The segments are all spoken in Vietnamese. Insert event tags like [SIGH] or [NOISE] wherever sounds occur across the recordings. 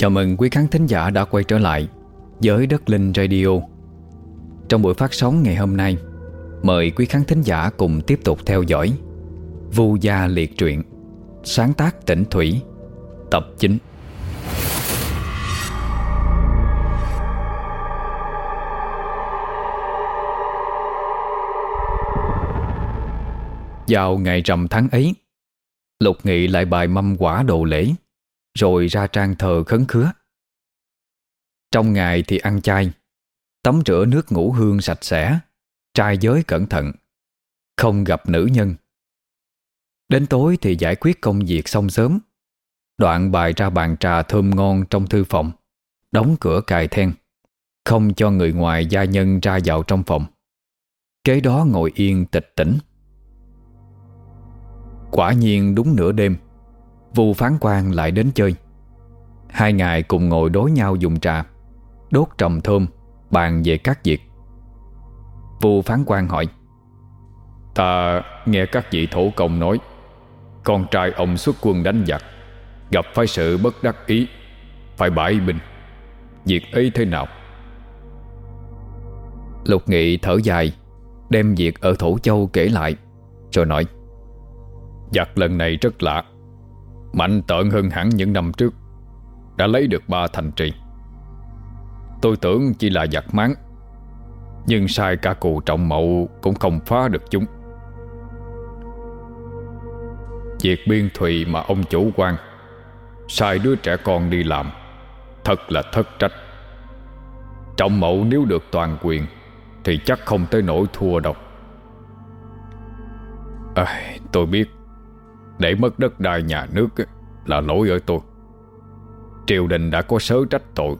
Chào mừng quý khán thính giả đã quay trở lại với Đất Linh Radio. Trong buổi phát sóng ngày hôm nay, mời quý khán thính giả cùng tiếp tục theo dõi Vu Gia Liệt Truyện, sáng tác tỉnh Thủy, tập 9. Vào ngày rằm tháng ấy, Lục Nghị lại bài mâm quả đồ lễ rồi ra trang thờ khấn khứa. Trong ngày thì ăn chay, tắm rửa nước ngũ hương sạch sẽ, trai giới cẩn thận, không gặp nữ nhân. Đến tối thì giải quyết công việc xong sớm, đoạn bài ra bàn trà thơm ngon trong thư phòng, đóng cửa cài then, không cho người ngoài gia nhân ra vào trong phòng. Kế đó ngồi yên tịch tỉnh. Quả nhiên đúng nửa đêm, Vu phán quan lại đến chơi. Hai ngài cùng ngồi đối nhau dùng trà, Đốt trầm thơm, Bàn về các việc. Vu phán quan hỏi, Ta nghe các vị thổ công nói, Con trai ông xuất quân đánh giặc, Gặp phải sự bất đắc ý, Phải bãi binh. Việc ấy thế nào? Lục Nghị thở dài, Đem việc ở Thổ Châu kể lại, Rồi nói, Giặc lần này rất lạ. Mạnh tợn hơn hẳn những năm trước. Đã lấy được ba thành trì. Tôi tưởng chỉ là giặc máng Nhưng sai cả cụ trọng mậu Cũng không phá được chúng. Việc biên thùy mà ông chủ quan Sai đứa trẻ con đi làm Thật là thất trách. Trọng mậu nếu được toàn quyền Thì chắc không tới nỗi thua đâu. À, Tôi biết để mất đất đai nhà nước Là lỗi ở tôi. Triều đình đã có sớ trách tội.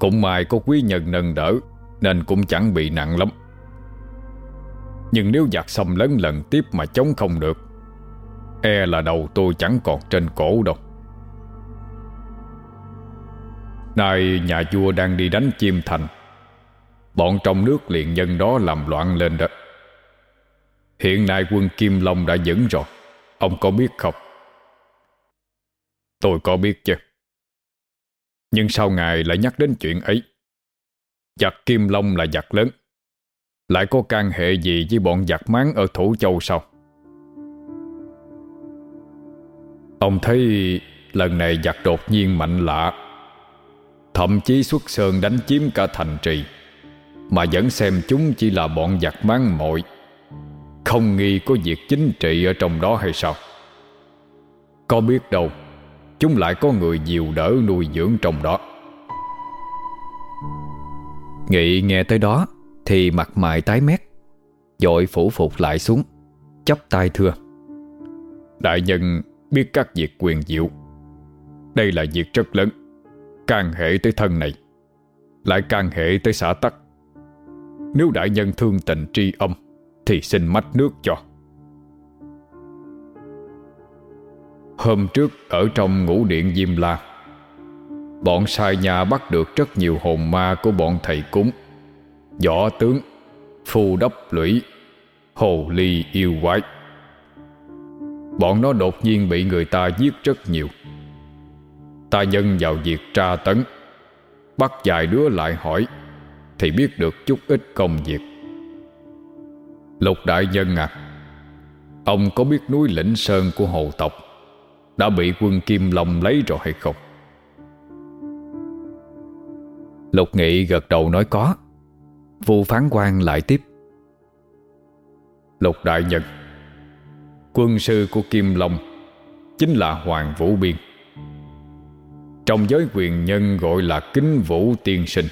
Cũng may có quý nhân nâng đỡ, Nên cũng chẳng bị nặng lắm. Nhưng nếu giặc xâm lấn lần tiếp mà chống không được E là đầu tôi chẳng còn trên cổ đâu. Nay nhà vua đang đi đánh chim thành. Bọn trong nước liền nhân đó làm loạn lên đó. Hiện nay quân Kim Long đã dẫn rồi. Ông có biết không? Tôi có biết chứ Nhưng sao ngài lại nhắc đến chuyện ấy? Giặc Kim Long là giặc lớn Lại có can hệ gì với bọn giặc máng ở Thủ Châu sao? Ông thấy lần này giặc đột nhiên mạnh lạ Thậm chí xuất sơn đánh chiếm cả thành trì, Mà vẫn xem chúng chỉ là bọn giặc máng mội không nghi có việc chính trị ở trong đó hay sao? Có biết đâu, Chúng lại có người dìu đỡ nuôi dưỡng trong đó. Nghị nghe tới đó Thì mặt mày tái mét, Dội phủ phục lại xuống, chắp tay thưa. Đại nhân biết các việc quyền diệu. Đây là việc rất lớn, Can hệ tới thân này, Lại can hệ tới xã tắc. Nếu đại nhân thương tình tri âm thì xin mách nước cho. Hôm trước, ở trong ngũ điện Diêm La, Bọn sai nhà bắt được rất nhiều hồn ma của bọn thầy cúng, Võ tướng, Phu đốc lũy, Hồ ly yêu quái. Bọn nó đột nhiên bị người ta giết rất nhiều. Ta nhân vào việc tra tấn, Bắt vài đứa lại hỏi Thì biết được chút ít công việc. Lục đại nhân à Ông có biết núi lĩnh sơn của hồ tộc Đã bị quân Kim Long lấy rồi hay không? Lục nghị gật đầu nói có. Vu phán quan lại tiếp. Lục đại nhân Quân sư của Kim Long Chính là Hoàng Vũ Biên. Trong giới quyền nhân gọi là Kính Vũ Tiên Sinh.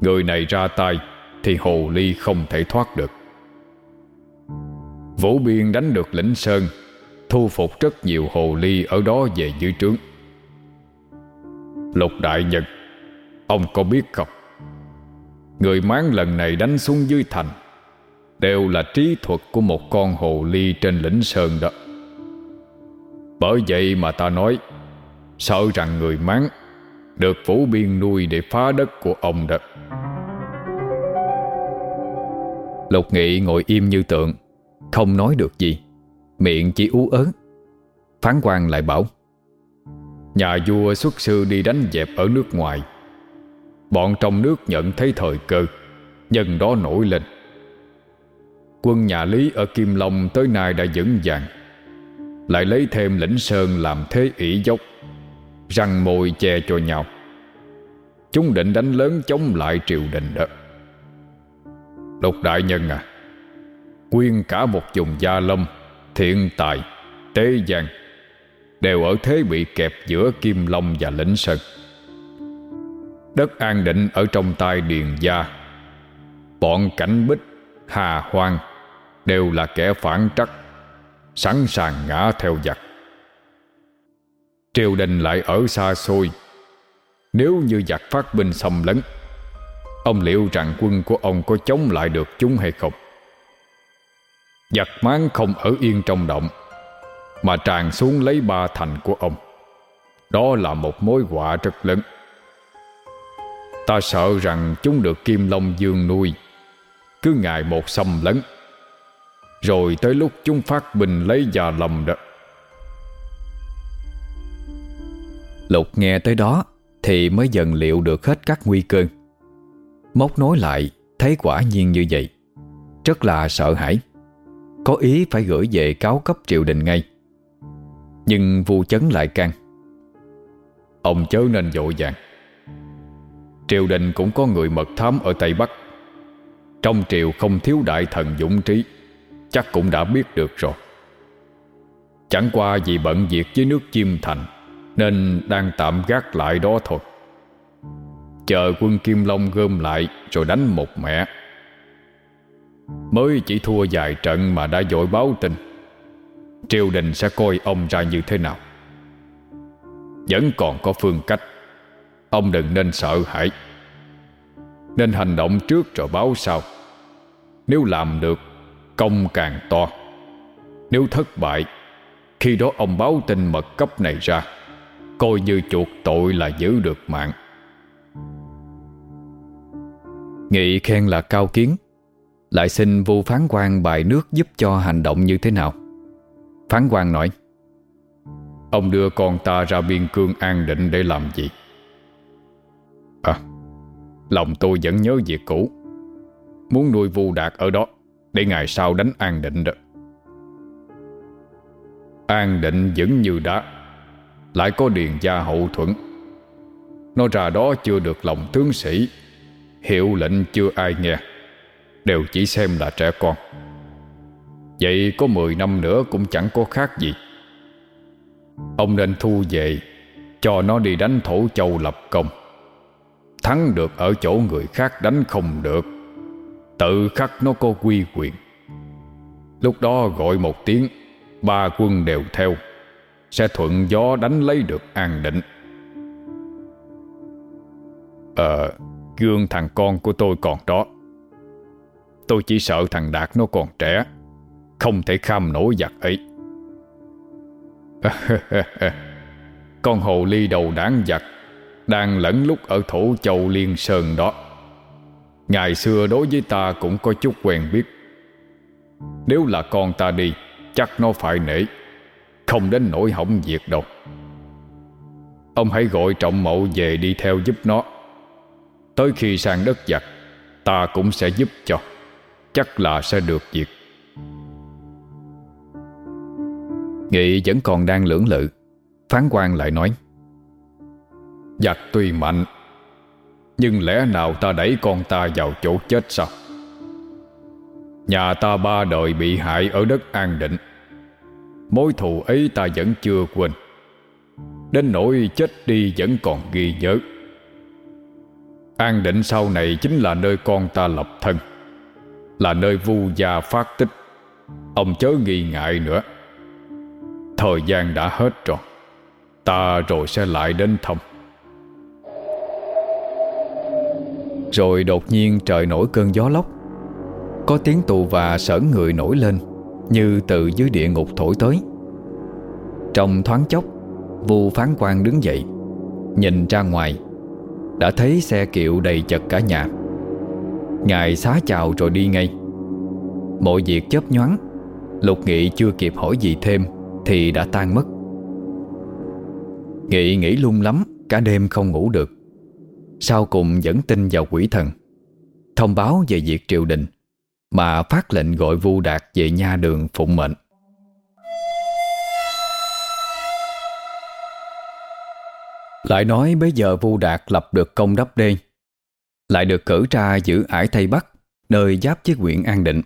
Người này ra tay thì hồ ly không thể thoát được. Vũ Biên đánh được lĩnh Sơn Thu phục rất nhiều hồ ly Ở đó về dưới trướng. Lục đại nhật, Ông có biết không? Người mán lần này đánh xuống dưới thành Đều là trí thuật của một con hồ ly trên lĩnh Sơn đó. Bởi vậy mà ta nói Sợ rằng người mán Được Vũ Biên nuôi để phá đất của ông đó. Lục Nghị ngồi im như tượng. Không nói được gì. Miệng chỉ ú ớn Phán quan lại bảo, Nhà vua xuất sư đi đánh dẹp ở nước ngoài. Bọn trong nước nhận thấy thời cơ, Nhân đó nổi lên. Quân nhà Lý ở Kim Long tới nay đã vững vàng, Lại lấy thêm lĩnh sơn làm thế ỷ dốc, Răng môi che cho nhau. Chúng định đánh lớn chống lại triều đình đó. Lục đại nhân à Quyên cả một vùng gia lâm, Thiện tài Tế giang Đều ở thế bị kẹp giữa Kim Long và Lĩnh Sơn. Đất an định ở trong tay Điền Gia, Bọn cảnh bích, Hà Hoang, Đều là kẻ phản trắc, Sẵn sàng ngã theo giặc. Triều đình lại ở xa xôi, Nếu như giặc phát binh xâm lấn, Ông liệu rằng quân của ông có chống lại được chúng hay không? Giặc máng không ở yên trong động, Mà tràn xuống lấy ba thành của ông. Đó là một mối họa rất lớn. Ta sợ rằng chúng được Kim Long Dương nuôi, Cứ ngày một xâm lấn, Rồi tới lúc chúng phát bình lấy già lầm đó. Lục nghe tới đó Thì mới dần liệu được hết các nguy cơ. Móc nối lại, Thấy quả nhiên như vậy. Rất là sợ hãi. Có ý phải gửi về cáo cấp triều đình ngay. Nhưng vu chấn lại can. Ông chớ nên dội vàng. Triều đình cũng có người mật thám ở Tây Bắc. Trong triều không thiếu đại thần dũng trí, Chắc cũng đã biết được rồi. Chẳng qua vì bận việc với nước Chiêm Thành, Nên đang tạm gác lại đó thôi. Chờ quân Kim Long gom lại Rồi đánh một mẹ Mới chỉ thua vài trận mà đã dội báo tin. Triều đình sẽ coi ông ra như thế nào? Vẫn còn có phương cách. Ông đừng nên sợ hãi. Nên hành động trước rồi báo sau. Nếu làm được, Công càng to. Nếu thất bại, Khi đó ông báo tin mật cấp này ra, Coi như chuộc tội là giữ được mạng. Nghị khen là cao kiến. Lại xin vu phán quan bài nước giúp cho hành động như thế nào? Phán quan nói, Ông đưa con ta ra biên cương an định để làm gì? À Lòng tôi vẫn nhớ việc cũ. Muốn nuôi vu đạt ở đó, Để ngày sau đánh an định đó. An định vững như đá Lại có điền gia hậu thuẫn. Nó ra đó chưa được lòng tướng sĩ, Hiệu lệnh chưa ai nghe. Đều chỉ xem là trẻ con. Vậy có 10 năm nữa cũng chẳng có khác gì. Ông nên thu về, Cho nó đi đánh thổ châu lập công. Thắng được ở chỗ người khác đánh không được, Tự khắc nó có quy quyền. Lúc đó gọi một tiếng, Ba quân đều theo, Sẽ thuận gió đánh lấy được an định. Ờ Gương thằng con của tôi còn đó. Tôi chỉ sợ thằng Đạt nó còn trẻ, Không thể kham nổi giặc ấy. [LAUGHS] Con hồ ly đầu đáng giặc Đang lẫn lúc ở thổ châu Liên Sơn đó. Ngày xưa đối với ta cũng có chút quen biết. Nếu là con ta đi, Chắc nó phải nể, Không đến nỗi hỏng việc đâu. Ông hãy gọi trọng mậu về đi theo giúp nó. Tới khi sang đất giặc, Ta cũng sẽ giúp cho. Chắc là sẽ được việc Nghị vẫn còn đang lưỡng lự. Phán quan lại nói Giặc tuy mạnh, Nhưng lẽ nào ta đẩy con ta vào chỗ chết sao? Nhà ta ba đời bị hại ở đất an định. Mối thù ấy ta vẫn chưa quên. Đến nỗi chết đi vẫn còn ghi nhớ. An định sau này chính là nơi con ta lập thân. Là nơi vu gia phát tích. Ông chớ nghi ngại nữa. Thời gian đã hết rồi. Ta rồi sẽ lại đến thăm. Rồi đột nhiên trời nổi cơn gió lốc. Có tiếng tù và sởn người nổi lên, Như từ dưới địa ngục thổi tới. Trong thoáng chốc, Vu phán quan đứng dậy, Nhìn ra ngoài, Đã thấy xe kiệu đầy chật cả nhà. Ngài xá chào rồi đi ngay. Mọi việc chớp nhoáng. Lục nghị chưa kịp hỏi gì thêm Thì đã tan mất. Nghị nghĩ lung lắm, Cả đêm không ngủ được. Sau cùng vẫn tin vào quỷ thần. Thông báo về việc triều đình, Mà phát lệnh gọi Vu Đạt về nha đường phụng mệnh. Lại nói bây giờ Vu Đạt lập được công đắp đê. Lại được cử ra giữ ải Tây Bắc, Nơi giáp với huyện An Định.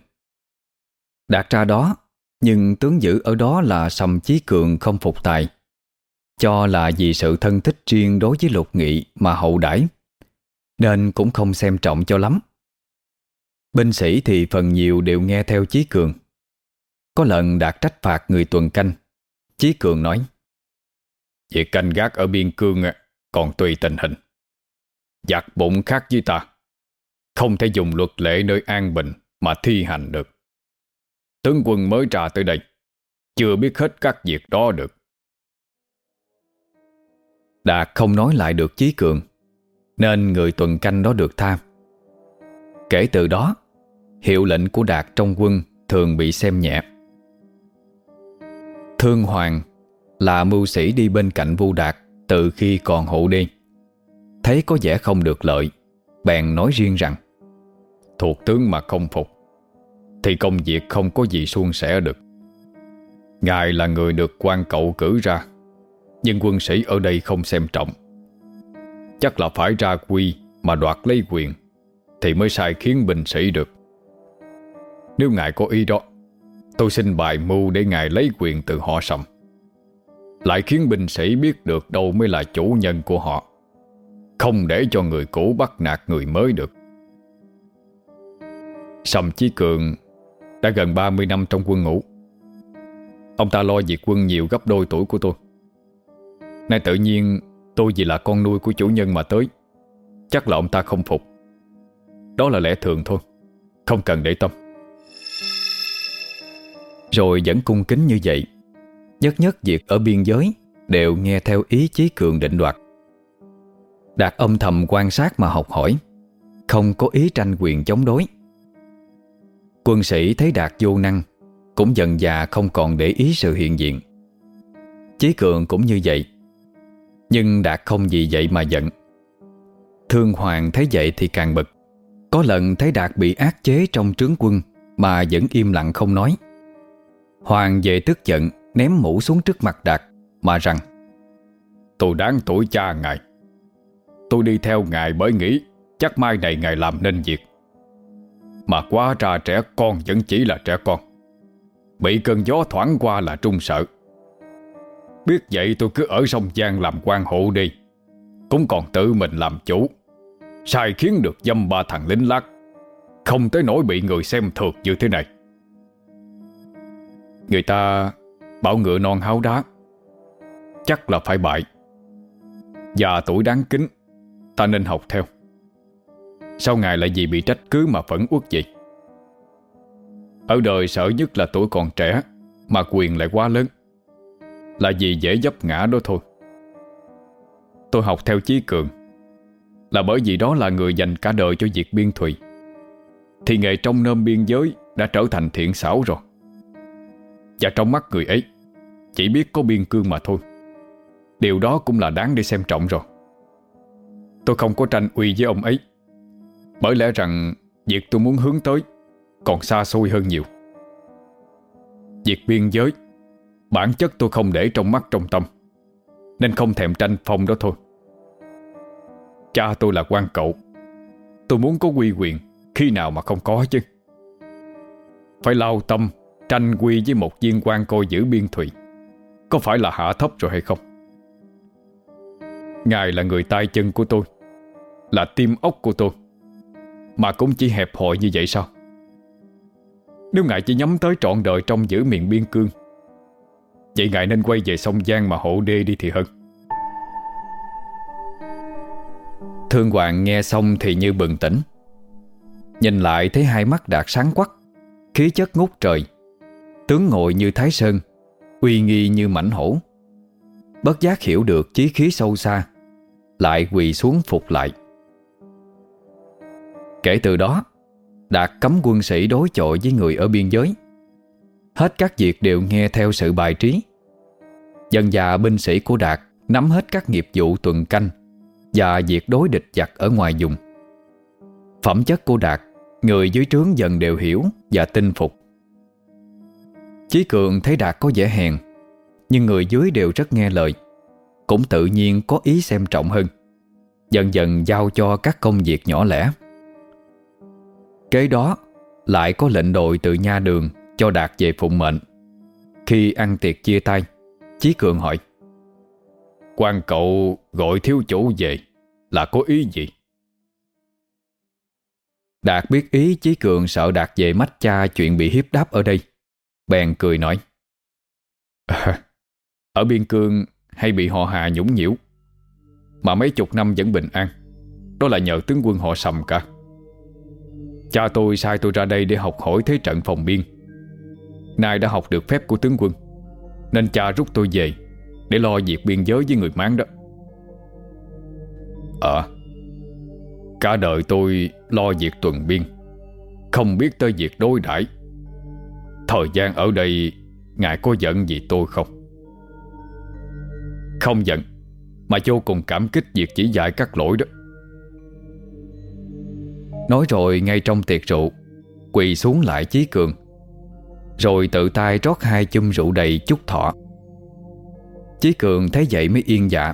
Đạt ra đó, Nhưng tướng giữ ở đó là Sầm Chí Cường không phục tài, Cho là vì sự thân thích riêng đối với lục nghị Mà hậu đãi, Nên cũng không xem trọng cho lắm. Binh sĩ thì phần nhiều đều nghe theo Chí Cường. Có lần Đạt trách phạt người tuần canh, Chí Cường nói, Việc canh gác ở biên cương còn tùy tình hình. Giặc bụng khác với ta. Không thể dùng luật lệ nơi an bình mà thi hành được. Tướng quân mới trà tới đây, chưa biết hết các việc đó được. Đạt không nói lại được Chí Cường, nên người tuần canh đó được tha. Kể từ đó, hiệu lệnh của Đạt trong quân thường bị xem nhẹ. Thương Hoàng là mưu sĩ đi bên cạnh Vu Đạt từ khi còn hộ đi. Thấy có vẻ không được lợi, bèn nói riêng rằng Thuộc tướng mà không phục Thì công việc không có gì suôn sẻ được. Ngài là người được quan cậu cử ra Nhưng quân sĩ ở đây không xem trọng. Chắc là phải ra quy Mà đoạt lấy quyền Thì mới sai khiến binh sĩ được. Nếu ngài có ý đó Tôi xin bài mưu để ngài lấy quyền từ họ sầm. Lại khiến binh sĩ biết được đâu mới là chủ nhân của họ. Không để cho người cũ bắt nạt người mới được. Sầm Chí Cường đã gần 30 năm trong quân ngũ. Ông ta lo việc quân nhiều gấp đôi tuổi của tôi. Nay tự nhiên tôi vì là con nuôi của chủ nhân mà tới. Chắc là ông ta không phục. Đó là lẽ thường thôi, Không cần để tâm. Rồi vẫn cung kính như vậy, Nhất nhất việc ở biên giới Đều nghe theo ý chí cường định đoạt. Đạt âm thầm quan sát mà học hỏi. Không có ý tranh quyền chống đối. Quân sĩ thấy Đạt vô năng, Cũng dần già không còn để ý sự hiện diện. Chí Cường cũng như vậy. Nhưng Đạt không vì vậy mà giận. Thương Hoàng thấy vậy thì càng bực. Có lần thấy Đạt bị ác chế trong trướng quân, Mà vẫn im lặng không nói. Hoàng về tức giận, Ném mũ xuống trước mặt Đạt, Mà rằng, Tôi đáng tuổi cha ngài. Tôi đi theo ngài bởi nghĩ Chắc mai này ngài làm nên việc. Mà quá ra trẻ con Vẫn chỉ là trẻ con. Bị cơn gió thoảng qua là trung sợ. Biết vậy tôi cứ ở sông Giang làm quan hộ đi. Cũng còn tự mình làm chủ. Sai khiến được dâm ba thằng lính lát Không tới nỗi bị người xem thường như thế này. Người ta Bảo ngựa non háo đá. Chắc là phải bại. Già tuổi đáng kính. Ta nên học theo. Sao ngài lại vì bị trách cứ mà phẫn uất vậy Ở đời sợ nhất là tuổi còn trẻ, Mà quyền lại quá lớn. Là vì dễ dấp ngã đó thôi. Tôi học theo Chí Cường. Là bởi vì đó là người dành cả đời cho việc biên thùy. Thì nghề trong nôm biên giới Đã trở thành thiện xảo rồi. Và trong mắt người ấy, chỉ biết có biên cương mà thôi. Điều đó cũng là đáng để xem trọng rồi. Tôi không có tranh uy với ông ấy. Bởi lẽ rằng, Việc tôi muốn hướng tới Còn xa xôi hơn nhiều. Việc biên giới, Bản chất tôi không để trong mắt trong tâm, Nên không thèm tranh phong đó thôi. Cha tôi là quan cậu. Tôi muốn có quy quyền Khi nào mà không có chứ. Phải lao tâm, Tranh quy với một viên quan coi giữ biên thủy có phải là hạ thấp rồi hay không? Ngài là người tay chân của tôi. Là tim ốc của tôi. Mà cũng chỉ hẹp hòi như vậy sao? Nếu Ngài chỉ nhắm tới trọn đời trong giữ miền biên cương, Vậy Ngài nên quay về sông Giang mà hộ đê đi thì hơn. Thương Hoàng nghe xong thì như bừng tỉnh. Nhìn lại thấy hai mắt đạt sáng quắc, Khí chất ngút trời, Tướng ngồi như Thái Sơn, Uy nghi như mảnh hổ. Bất giác hiểu được chí khí sâu xa, Lại quỳ xuống phục lại. Kể từ đó Đạt cấm quân sĩ đối chọi với người ở biên giới. Hết các việc đều nghe theo sự bài trí. Dần già binh sĩ của Đạt Nắm hết các nghiệp vụ tuần canh Và việc đối địch giặc ở ngoài dùng Phẩm chất của Đạt, Người dưới trướng dần đều hiểu Và tin phục. Chí Cường thấy Đạt có vẻ hèn, Nhưng người dưới đều rất nghe lời, Cũng tự nhiên có ý xem trọng hơn, Dần dần giao cho các công việc nhỏ lẻ. Kế đó Lại có lệnh đội từ nha đường Cho Đạt về phụng mệnh. Khi ăn tiệc chia tay Chí Cường hỏi quan cậu gọi thiếu chủ về Là có ý gì? Đạt biết ý Chí Cường sợ Đạt về mách cha Chuyện bị hiếp đáp ở đây. Bèn cười nói à, Ở biên cương hay bị họ hà nhũng nhiễu Mà mấy chục năm vẫn bình an Đó là nhờ tướng quân họ sầm cả. Cha tôi sai tôi ra đây để học hỏi thế trận phòng biên. Nay đã học được phép của tướng quân, Nên cha rút tôi về Để lo việc biên giới với người Mán đó. Ờ Cả đời tôi lo việc tuần biên, Không biết tới việc đối đãi. Thời gian ở đây, Ngài có giận gì tôi không? Không giận, Mà vô cùng cảm kích việc chỉ dạy các lỗi đó. Nói rồi ngay trong tiệc rượu, Quỳ xuống lại Chí Cường. Rồi tự tay rót hai chum rượu đầy chút thọ. Chí Cường thấy vậy mới yên dạ.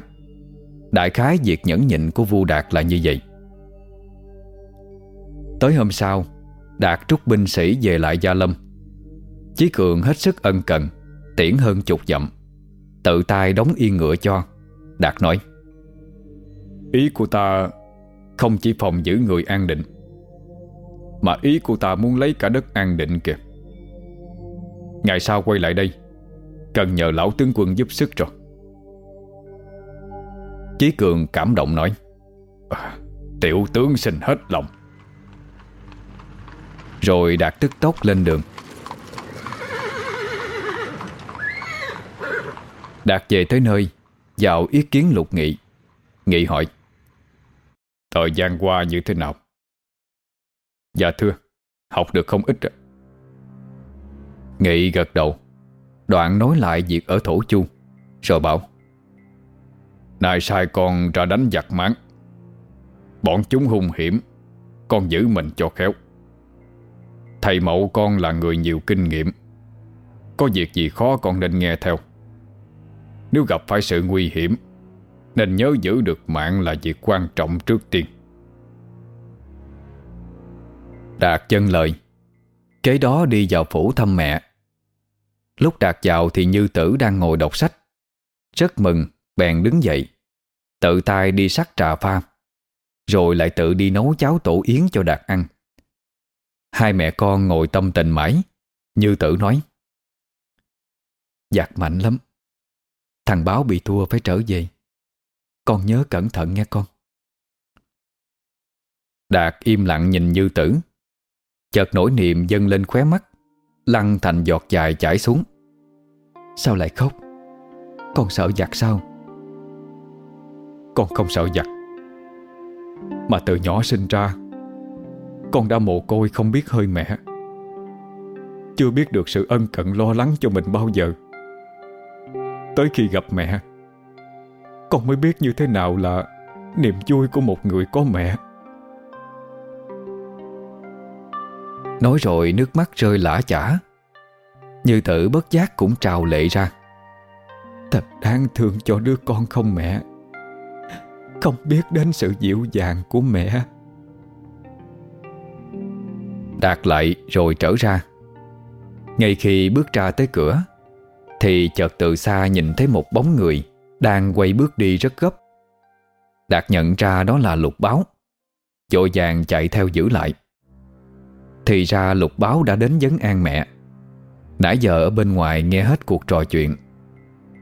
Đại khái việc nhẫn nhịn của Vu Đạt là như vậy. Tới hôm sau, Đạt trúc binh sĩ về lại Gia Lâm. Chí Cường hết sức ân cần, Tiễn hơn chục dặm, Tự tay đóng yên ngựa cho. Đạt nói, Ý của ta Không chỉ phòng giữ người an định mà ý của ta muốn lấy cả đất an định kìa. Ngày sau quay lại đây Cần nhờ lão tướng quân giúp sức rồi. Chí Cường cảm động nói à, Tiểu tướng xin hết lòng. Rồi Đạt tức tốc lên đường. Đạt về tới nơi Vào ý kiến lục nghị. Nghị hỏi Thời gian qua như thế nào? Dạ thưa, Học được không ít Nghị gật đầu, Đoạn nói lại việc ở Thổ Chu, Rồi bảo, Này sai con ra đánh giặc máng. Bọn chúng hung hiểm, Con giữ mình cho khéo. Thầy mẫu con là người nhiều kinh nghiệm, Có việc gì khó con nên nghe theo. Nếu gặp phải sự nguy hiểm, Nên nhớ giữ được mạng là việc quan trọng trước tiên. Đạt chân lời. Kế đó đi vào phủ thăm mẹ. Lúc Đạt vào thì Như Tử đang ngồi đọc sách. Rất mừng, Bèn đứng dậy. Tự tay đi sắc trà pha, Rồi lại tự đi nấu cháo tổ yến cho Đạt ăn. Hai mẹ con ngồi tâm tình mãi. Như Tử nói Giặc mạnh lắm. Thằng báo bị thua phải trở về. Con nhớ cẩn thận nghe con. Đạt im lặng nhìn Như Tử. Chợt nỗi niềm dâng lên khóe mắt, Lăn thành giọt dài chảy xuống. Sao lại khóc? Con sợ giặc sao? Con không sợ giặc. Mà từ nhỏ sinh ra, Con đã mồ côi không biết hơi mẹ Chưa biết được sự ân cận lo lắng cho mình bao giờ. Tới khi gặp mẹ, Con mới biết như thế nào là Niềm vui của một người có mẹ. Nói rồi nước mắt rơi lã chả. Như tử bất giác cũng trào lệ ra. Thật đáng thương cho đứa con không mẹ. Không biết đến sự dịu dàng của mẹ. Đạt lại rồi trở ra. Ngay khi bước ra tới cửa, thì chợt từ xa nhìn thấy một bóng người Đang quay bước đi rất gấp. Đạt nhận ra đó là lục báo Dội vàng chạy theo giữ lại. Thì ra lục báo đã đến vấn an mẹ. Nãy giờ ở bên ngoài nghe hết cuộc trò chuyện,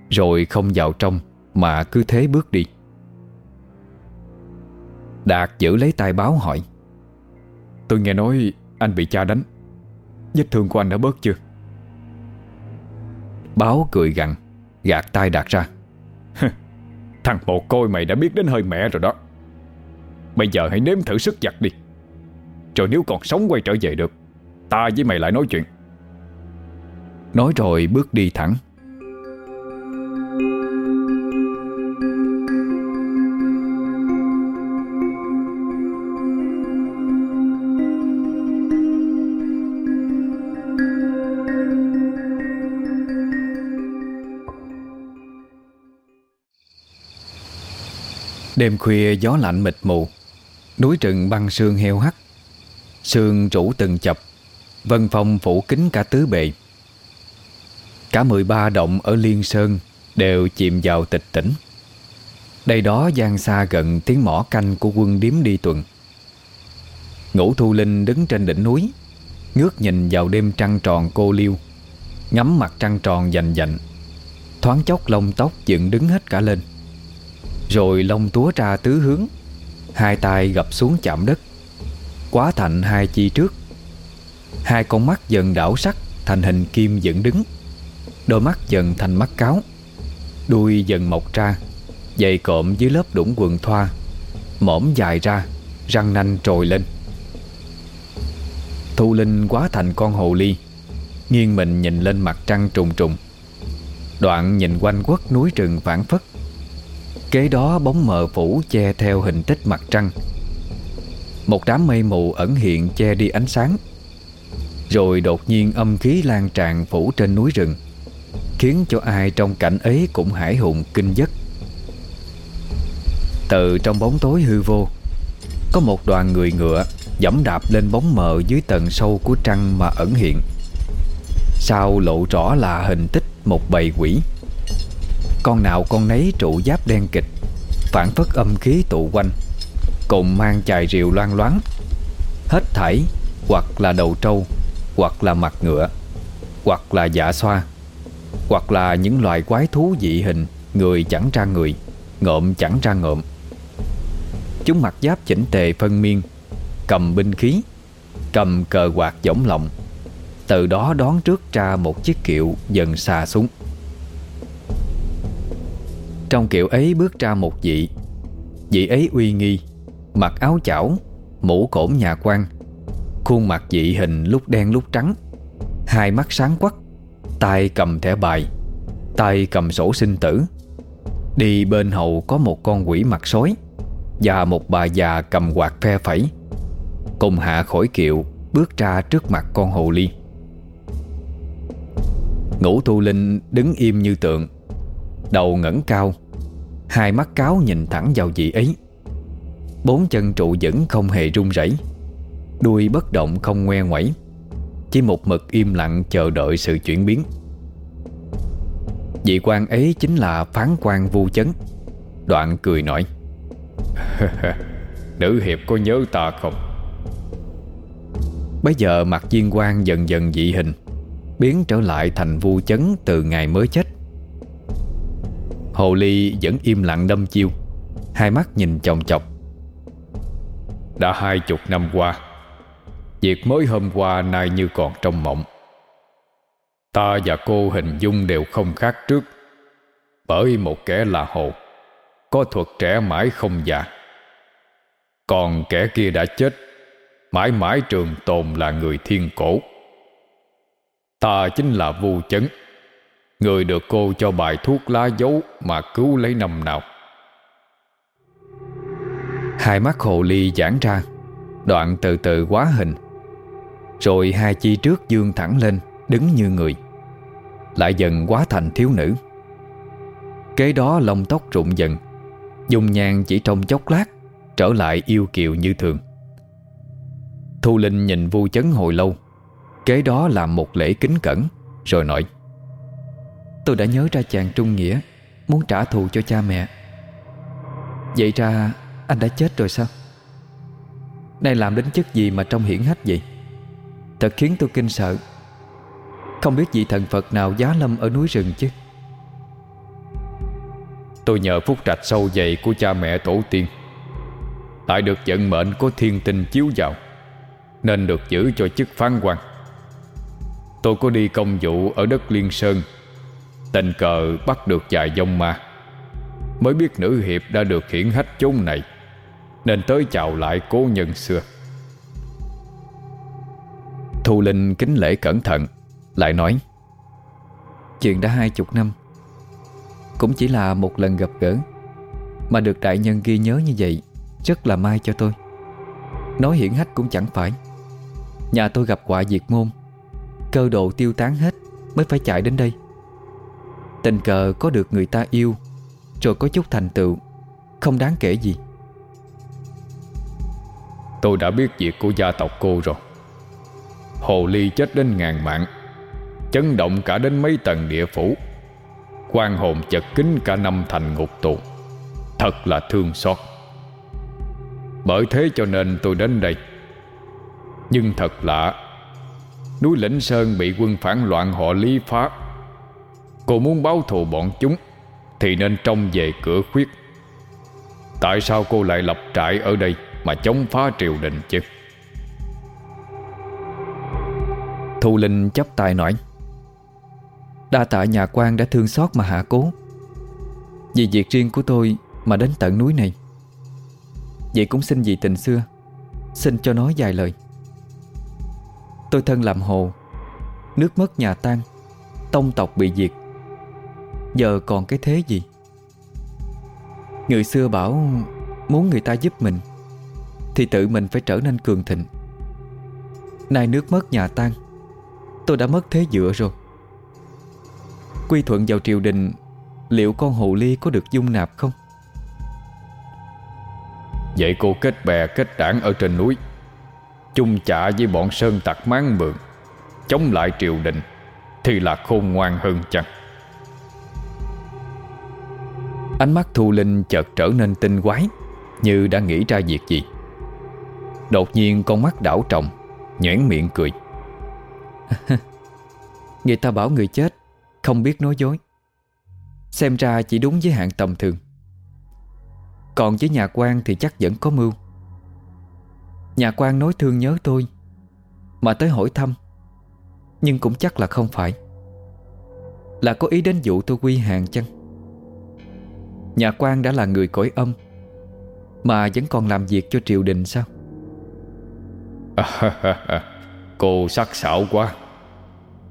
Rồi không vào trong Mà cứ thế bước đi. Đạt giữ lấy tay báo hỏi, Tôi nghe nói anh bị cha đánh, Vết thương của anh đã bớt chưa? Báo cười gằn, Gạt tay đạt ra Thằng bồ côi mày đã biết đến hơi mẹ rồi đó. Bây giờ hãy nếm thử sức giặt đi. Rồi nếu còn sống quay trở về được. Ta với mày lại nói chuyện. Nói rồi bước đi thẳng. Đêm khuya gió lạnh mịt mù. Núi rừng băng sương heo hắt. Sương rủ từng chập, Vân phong phủ kín cả tứ bề. Cả 13 động ở Liên Sơn Đều chìm vào tịch tỉnh. Đây đó gian xa gần tiếng mỏ canh của quân điếm đi tuần. Ngũ Thu Linh đứng trên đỉnh núi, Ngước nhìn vào đêm trăng tròn cô liêu, Ngắm mặt trăng tròn dành dành Thoáng chốc lông tóc dựng đứng hết cả lên. Rồi lông túa ra tứ hướng, Hai tay gập xuống chạm đất. Quá thành hai chi trước. Hai con mắt dần đảo sắc Thành hình kim dựng đứng, Đôi mắt dần thành mắt cáo, Đuôi dần mọc ra, Dày cộm dưới lớp đũng quần thoa, Mõm dài ra, Răng nanh trồi lên. Thu Linh quá thành con hồ ly, Nghiêng mình nhìn lên mặt trăng trùng trùng. Đoạn nhìn quanh quất núi rừng vãn phất. Kế đó bóng mờ phủ che theo hình tích mặt trăng. Một đám mây mù ẩn hiện che đi ánh sáng. Rồi đột nhiên âm khí lan tràn phủ trên núi rừng, Khiến cho ai trong cảnh ấy cũng hải hùng kinh giấc. Từ trong bóng tối hư vô, Có một đoàn người ngựa Dẫm đạp lên bóng mờ dưới tầng sâu của trăng mà ẩn hiện. Sau lộ rõ là hình tích một bầy quỷ. Con nào con nấy trụ giáp đen kịch, Phản phất âm khí tụ quanh. Cùng mang chài rìu loan loáng. Hết thảy, Hoặc là đầu trâu, Hoặc là mặt ngựa, Hoặc là dạ xoa, Hoặc là những loài quái thú dị hình, Người chẳng ra người, Ngộm chẳng ra ngộm. Chúng mặc giáp chỉnh tề phân miên, Cầm binh khí, Cầm cờ quạt giống lộng Từ đó đón trước ra một chiếc kiệu Dần xa xuống. Trong kiệu ấy bước ra một vị Vị ấy uy nghi Mặc áo chảo, Mũ cổn nhà quan, Khuôn mặt dị hình lúc đen lúc trắng, Hai mắt sáng quắc, tay cầm thẻ bài, tay cầm sổ sinh tử. Đi bên hậu có một con quỷ mặt sói Và một bà già cầm quạt phe phẩy, Cùng hạ khỏi kiệu Bước ra trước mặt con hồ ly. Ngũ tu linh đứng im như tượng, Đầu ngẩng cao, Hai mắt cáo nhìn thẳng vào vị ấy. Bốn chân trụ vẫn không hề run rẩy. Đuôi bất động không ngoe ngoẩy. Chỉ một mực im lặng chờ đợi sự chuyển biến. Vị quan ấy chính là phán quan vu chấn. Đoạn cười nói, [LAUGHS] Nữ hiệp có nhớ ta không? Bây giờ mặt viên quan dần dần dị hình, Biến trở lại thành vu chấn từ ngày mới chết. Hồ Ly vẫn im lặng đâm chiêu, Hai mắt nhìn chồng chọc. Đã hai chục năm qua. Việc mới hôm qua nay như còn trong mộng. Ta và cô hình dung đều không khác trước. Bởi một kẻ là hồ, Có thuật trẻ mãi không già. Còn kẻ kia đã chết, Mãi mãi trường tồn là người thiên cổ. Ta chính là vu chấn, Người được cô cho bài thuốc lá dấu Mà cứu lấy năm nào. Hai mắt hồ ly giãn ra, Đoạn từ từ quá hình. Rồi hai chi trước dương thẳng lên, Đứng như người. Lại dần quá thành thiếu nữ. Kế đó lông tóc rụng dần, Dung nhan chỉ trong chốc lát Trở lại yêu kiều như thường. Thu Linh nhìn vu chấn hồi lâu, Kế đó làm một lễ kính cẩn, Rồi nói, Tôi đã nhớ ra chàng trung nghĩa, Muốn trả thù cho cha mẹ. Vậy ra anh đã chết rồi sao? Nay làm đến chức gì mà trong hiển hách vậy? Thật khiến tôi kinh sợ. Không biết vị thần Phật nào giá lâm ở núi rừng chứ? Tôi nhờ phúc trạch sâu dày của cha mẹ tổ tiên. Lại được vận mệnh của thiên tinh chiếu vào, Nên được giữ cho chức phán quan. Tôi có đi công vụ ở đất Liên Sơn, Tình cờ bắt được vài dông ma. Mới biết nữ hiệp đã được hiển hách chốn này. Nên tới chào lại cố nhân xưa. Thu Linh kính lễ cẩn thận, Lại nói, Chuyện đã hai chục năm, Cũng chỉ là một lần gặp gỡ, Mà được đại nhân ghi nhớ như vậy, Rất là may cho tôi. Nói hiển hách cũng chẳng phải. Nhà tôi gặp họa diệt môn, Cơ độ tiêu tán hết Mới phải chạy đến đây. Tình cờ có được người ta yêu, Rồi có chút thành tựu, Không đáng kể gì. Tôi đã biết việc của gia tộc cô rồi. Hồ ly chết đến ngàn mạng, Chấn động cả đến mấy tầng địa phủ. Quan hồn chật kín cả năm thành ngục tù. Thật là thương xót. Bởi thế cho nên tôi đến đây. Nhưng thật lạ, Núi Lĩnh Sơn bị quân phản loạn họ lý phá. Cô muốn báo thù bọn chúng, Thì nên trông về cửa khuyết. Tại sao cô lại lập trại ở đây? Mà chống phá triều đình chứ. Thu Linh chấp tay nói, Đa tạ nhà quan đã thương xót mà hạ cố. Vì việc riêng của tôi Mà đến tận núi này, Vậy cũng xin vì tình xưa, Xin cho nói vài lời. Tôi thân làm hồ, Nước mất nhà tan, Tông tộc bị diệt. Giờ còn cái thế gì? Người xưa bảo Muốn người ta giúp mình thì tự mình phải trở nên cường thịnh. Nay nước mất nhà tan Tôi đã mất thế dựa rồi. Quy thuận vào triều đình Liệu con hồ ly có được dung nạp không? Vậy cô kết bè kết đảng ở trên núi chung chạ với bọn sơn tặc máng mượn Chống lại triều đình Thì là khôn ngoan hơn chăng? Ánh mắt Thu Linh chợt trở nên tinh quái Như đã nghĩ ra việc gì Đột nhiên con mắt đảo trọng Nhoảng miệng cười. cười. [LAUGHS] Người ta bảo người chết, Không biết nói dối. Xem ra chỉ đúng với hạng tầm thường. Còn với nhà quan thì chắc vẫn có mưu. Nhà quan nói thương nhớ tôi, Mà tới hỏi thăm, Nhưng cũng chắc là không phải. Là có ý đến vụ tôi quy hàng chăng? Nhà quan đã là người cõi âm, Mà vẫn còn làm việc cho triều đình sao? [LAUGHS] Cô sắc sảo quá.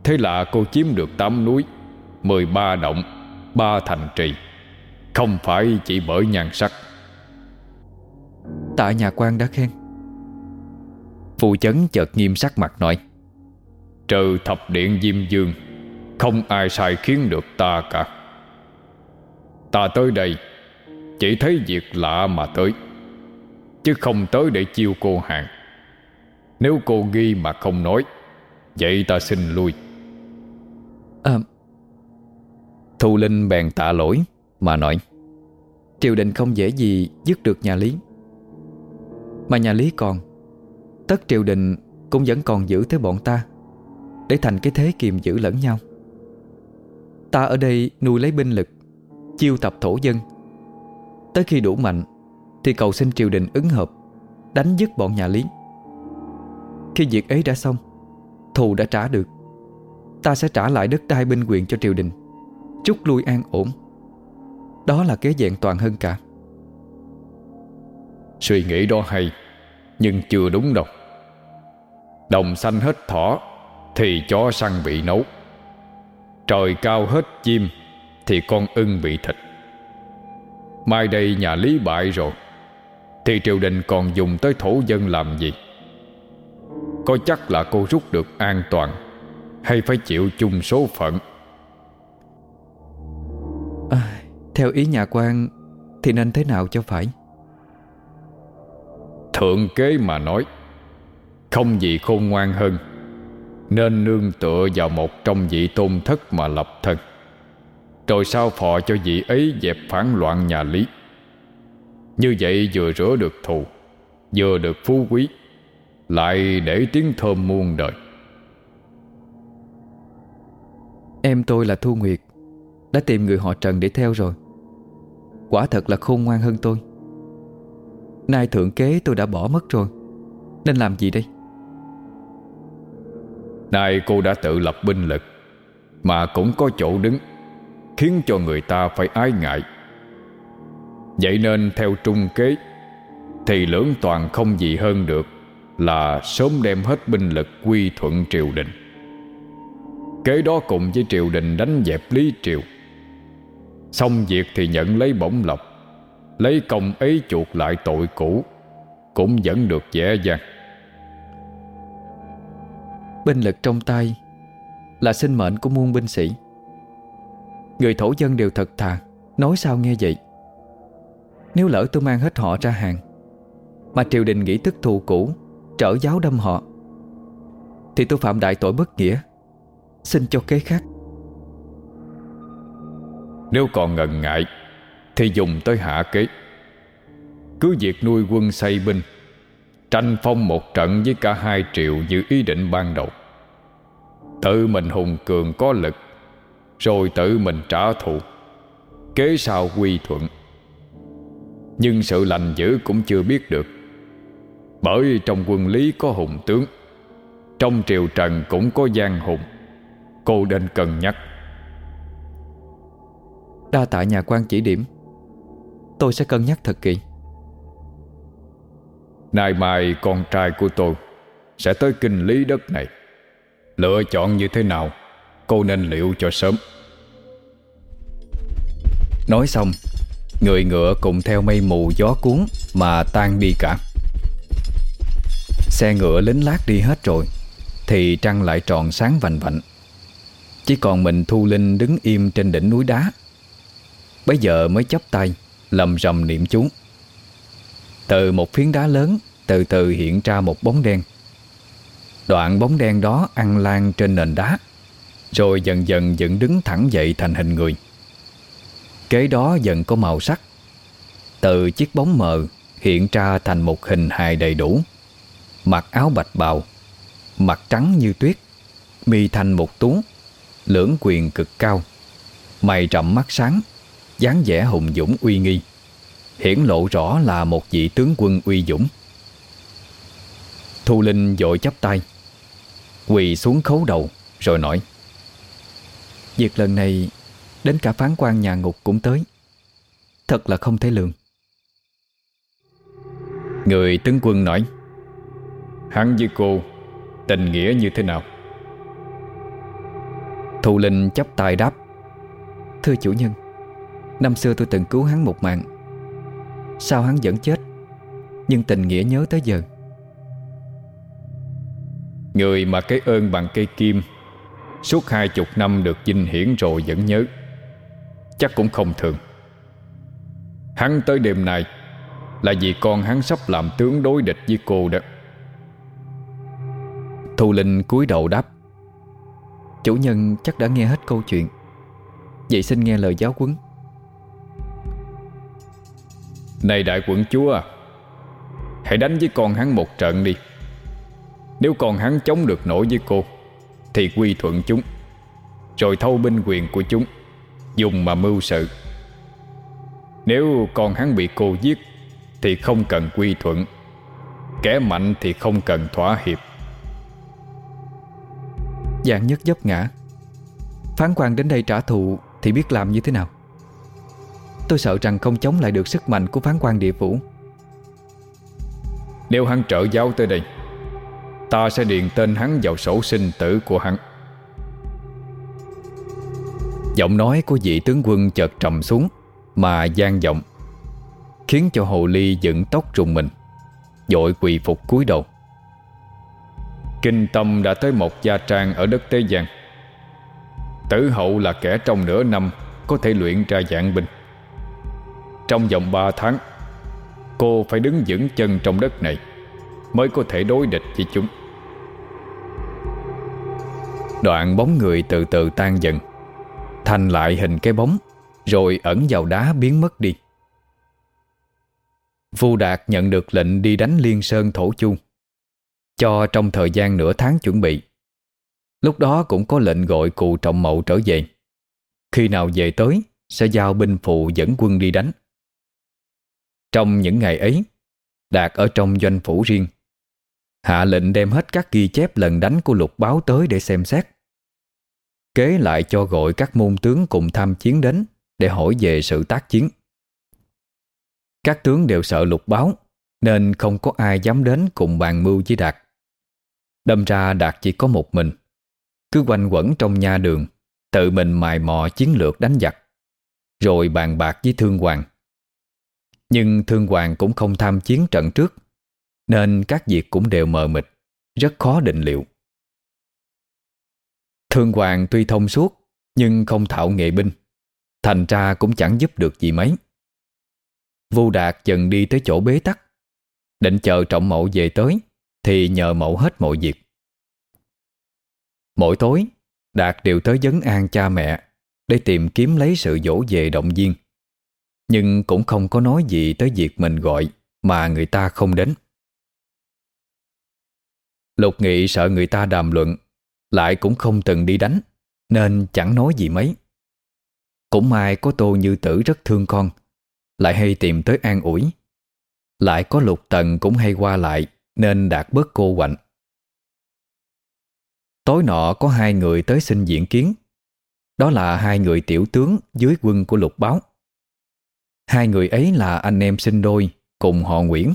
Thế là cô chiếm được 8 núi 13 động ba thành trì. Không phải chỉ bởi nhan sắc. Tạ nhà quan đã khen. Phù chấn chợt nghiêm sắc mặt nói Trừ thập điện Diêm Dương Không ai sai khiến được ta cả. Ta tới đây Chỉ thấy việc lạ mà tới Chứ không tới để chiêu cô hàng Nếu cô ghi mà không nói Vậy ta xin lui. À. Thu Linh bèn tạ lỗi Mà nói Triều đình không dễ gì dứt được nhà Lý. Mà nhà Lý còn Tất triều đình cũng vẫn còn giữ tới bọn ta Để thành cái thế kiềm giữ lẫn nhau. Ta ở đây nuôi lấy binh lực Chiêu tập thổ dân. Tới khi đủ mạnh Thì cầu xin triều đình ứng hợp Đánh dứt bọn nhà Lý khi việc ấy đã xong, Thù đã trả được. Ta sẽ trả lại đất đai binh quyền cho triều đình, Chúc lui an ổn. Đó là kế dạng toàn hơn cả. Suy nghĩ đó hay, Nhưng chưa đúng đâu. Đồng xanh hết thỏ, Thì chó săn bị nấu. Trời cao hết chim, Thì con ưng bị thịt. Mai đây nhà Lý bại rồi, Thì triều đình còn dùng tới thổ dân làm gì? Có chắc là cô rút được an toàn Hay phải chịu chung số phận? À, Theo ý nhà quan Thì nên thế nào cho phải? Thượng kế mà nói không gì khôn ngoan hơn. Nên nương tựa vào một trong vị tôn thất mà lập thân. Rồi sao phò cho vị ấy dẹp phản loạn nhà Lý? Như vậy vừa rửa được thù Vừa được phú quý Lại để tiếng thơm muôn đời. Em tôi là Thu Nguyệt. Đã tìm người họ Trần để theo rồi. Quả thật là khôn ngoan hơn tôi. Nay thượng kế tôi đã bỏ mất rồi. Nên làm gì đây? Nay cô đã tự lập binh lực Mà cũng có chỗ đứng Khiến cho người ta phải ái ngại. Vậy nên theo trung kế Thì lưỡng toàn không gì hơn được là sớm đem hết binh lực quy thuận triều đình. Kế đó cùng với triều đình đánh dẹp lý triều. Xong việc thì nhận lấy bổng lộc, Lấy công ấy chuộc lại tội cũ, Cũng vẫn được dễ dàng. Binh lực trong tay Là sinh mệnh của muôn binh sĩ. Người thổ dân đều thật thà, Nói sao nghe vậy? Nếu lỡ tôi mang hết họ ra hàng, Mà triều đình nghĩ tức thù cũ Trở giáo đâm họ. Thì tôi phạm đại tội bất nghĩa. Xin cho kế khác. Nếu còn ngần ngại, Thì dùng tới hạ kế. Cứ việc nuôi quân xây binh, Tranh phong một trận với cả hai triệu Như ý định ban đầu. Tự mình hùng cường có lực, Rồi tự mình trả thù. Kế sau quy thuận. Nhưng sự lành dữ cũng chưa biết được. Bởi trong quân lý có hùng tướng Trong triều trần cũng có giang hùng. Cô nên cân nhắc. Đa tạ nhà quan chỉ điểm. Tôi sẽ cân nhắc thật kỹ. Nay mai con trai của tôi Sẽ tới kinh lý đất này. Lựa chọn như thế nào Cô nên liệu cho sớm. Nói xong Người ngựa cùng theo mây mù gió cuốn Mà tan đi cả Xe ngựa lính lát đi hết rồi, Thì trăng lại tròn sáng vành vạnh. Chỉ còn mình Thu Linh đứng im trên đỉnh núi đá. Bây giờ mới chấp tay, Lầm rầm niệm chú. Từ một phiến đá lớn, Từ từ hiện ra một bóng đen. Đoạn bóng đen đó ăn lan trên nền đá, Rồi dần dần dựng đứng thẳng dậy thành hình người. Kế đó dần có màu sắc. Từ chiếc bóng mờ Hiện ra thành một hình hài đầy đủ. Mặc áo bạch bào Mặt trắng như tuyết, Mi thanh một tú, Lưỡng quyền cực cao, Mày rậm mắt sáng, dáng vẻ hùng dũng uy nghi. Hiển lộ rõ là một vị tướng quân uy dũng. Thu Linh dội chắp tay, Quỳ xuống khấu đầu, Rồi nói, Việc lần này Đến cả phán quan nhà ngục cũng tới, Thật là không thể lường. Người tướng quân nói Hắn với cô, Tình nghĩa như thế nào? Thu Linh chấp tay đáp, Thưa chủ nhân, Năm xưa tôi từng cứu hắn một mạng. Sao hắn vẫn chết? Nhưng tình nghĩa nhớ tới giờ. Người mà cái ơn bằng cây kim, Suốt hai chục năm được dinh hiển rồi vẫn nhớ, Chắc cũng không thường. Hắn tới đêm này Là vì con hắn sắp làm tướng đối địch với cô đó. Thu Linh cúi đầu đáp. Chủ nhân chắc đã nghe hết câu chuyện. Vậy xin nghe lời giáo quấn Này đại quận chúa, Hãy đánh với con hắn một trận đi. Nếu con hắn chống được nổi với cô, Thì quy thuận chúng, Rồi thâu binh quyền của chúng, Dùng mà mưu sự. Nếu con hắn bị cô giết, Thì không cần quy thuận, Kẻ mạnh thì không cần thỏa hiệp. Dạng nhất dấp ngã. Phán quan đến đây trả thù Thì biết làm như thế nào? Tôi sợ rằng không chống lại được sức mạnh Của phán quan địa phủ. Nếu hắn trợ giáo tới đây Ta sẽ điền tên hắn vào sổ sinh tử của hắn. Giọng nói của vị tướng quân chợt trầm xuống Mà gian giọng Khiến cho hồ ly dựng tóc rùng mình Dội quỳ phục cúi đầu Kinh tâm đã tới một gia trang ở đất Tế Giang Tử hậu là kẻ trong nửa năm Có thể luyện ra dạng binh. Trong vòng 3 tháng, Cô phải đứng vững chân trong đất này Mới có thể đối địch với chúng. Đoạn bóng người từ từ tan dần, Thành lại hình cái bóng, Rồi ẩn vào đá biến mất đi. Vu Đạt nhận được lệnh đi đánh Liên Sơn Thổ Chung. Cho trong thời gian nửa tháng chuẩn bị. Lúc đó cũng có lệnh gọi cụ trọng mậu trở về. Khi nào về tới, Sẽ giao binh phụ dẫn quân đi đánh. Trong những ngày ấy, Đạt ở trong doanh phủ riêng. Hạ lệnh đem hết các ghi chép lần đánh của lục báo tới để xem xét. Kế lại cho gọi các môn tướng cùng tham chiến đến Để hỏi về sự tác chiến. Các tướng đều sợ lục báo, Nên không có ai dám đến cùng bàn mưu với Đạt. Đâm ra Đạt chỉ có một mình. Cứ quanh quẩn trong nha đường, Tự mình mài mò chiến lược đánh giặc, Rồi bàn bạc với Thương Hoàng. Nhưng Thương Hoàng cũng không tham chiến trận trước, Nên các việc cũng đều mờ mịt, Rất khó định liệu. Thương Hoàng tuy thông suốt, Nhưng không thạo nghệ binh, Thành ra cũng chẳng giúp được gì mấy. Vu Đạt dần đi tới chỗ bế tắc, Định chờ trọng mậu về tới. Thì nhờ mẫu hết mọi việc. Mỗi tối, Đạt đều tới vấn an cha mẹ Để tìm kiếm lấy sự dỗ về động viên. Nhưng cũng không có nói gì tới việc mình gọi Mà người ta không đến. Lục Nghị sợ người ta đàm luận, Lại cũng không từng đi đánh, Nên chẳng nói gì mấy. Cũng may có Tô Như Tử rất thương con, Lại hay tìm tới an ủi. Lại có Lục Tần cũng hay qua lại nên đạt bớt cô quạnh Tối nọ có hai người tới xin diện kiến. Đó là hai người tiểu tướng dưới quân của lục báo. Hai người ấy là anh em sinh đôi cùng họ Nguyễn.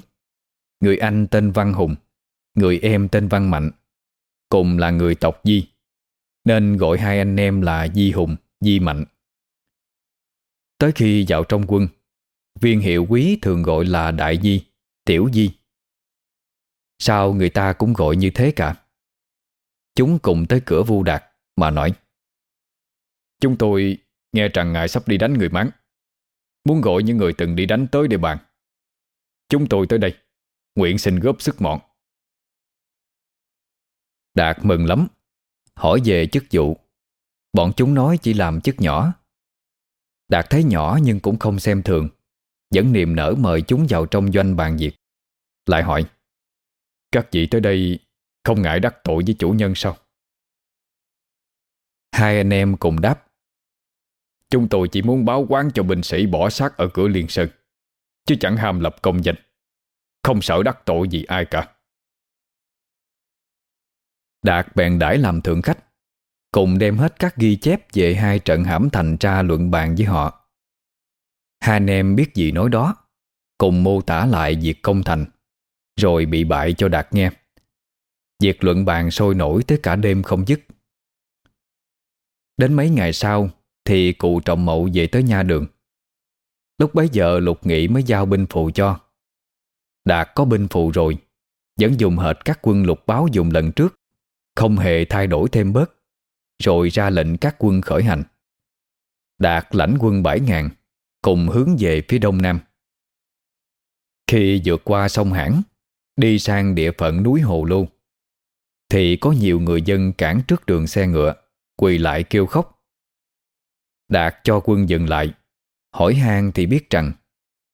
Người anh tên Văn Hùng Người em tên Văn Mạnh Cùng là người tộc Di. Nên gọi hai anh em là Di Hùng, Di Mạnh. Tới khi vào trong quân Viên hiệu quý thường gọi là Đại Di, Tiểu Di. Sao người ta cũng gọi như thế cả? Chúng cùng tới cửa vu đạt Mà nói. Chúng tôi nghe rằng ngài sắp đi đánh người mắng Muốn gọi những người từng đi đánh tới địa bàn. Chúng tôi tới đây. Nguyện xin góp sức mọn. Đạt mừng lắm. Hỏi về chức vụ. Bọn chúng nói chỉ làm chức nhỏ. Đạt thấy nhỏ nhưng cũng không xem thường. Vẫn niềm nở mời chúng vào trong doanh bàn việc. Lại hỏi. Các vị tới đây Không ngại đắc tội với chủ nhân sao? Hai anh em cùng đáp. Chúng tôi chỉ muốn báo quán cho binh sĩ bỏ xác ở cửa Liên Sơn, Chứ chẳng ham lập công danh. Không sợ đắc tội gì ai cả. Đạt bèn đãi làm thượng khách, Cùng đem hết các ghi chép về hai trận hãm thành tra luận bàn với họ. Hai anh em biết gì nói đó, Cùng mô tả lại việc công thành. Rồi bị bại cho Đạt nghe. Việc luận bàn sôi nổi tới cả đêm không dứt. Đến mấy ngày sau Thì cụ trọng mậu về tới nha đường. Lúc bấy giờ lục nghị mới giao binh phụ cho. Đạt có binh phụ rồi, Vẫn dùng hệt các quân lục báo dùng lần trước, không hề thay đổi thêm bớt, Rồi ra lệnh các quân khởi hành. Đạt lãnh quân bảy ngàn, Cùng hướng về phía đông nam. Khi vượt qua sông Hãn Đi sang địa phận núi Hồ Lô Thì có nhiều người dân cản trước đường xe ngựa Quỳ lại kêu khóc Đạt cho quân dừng lại Hỏi han thì biết rằng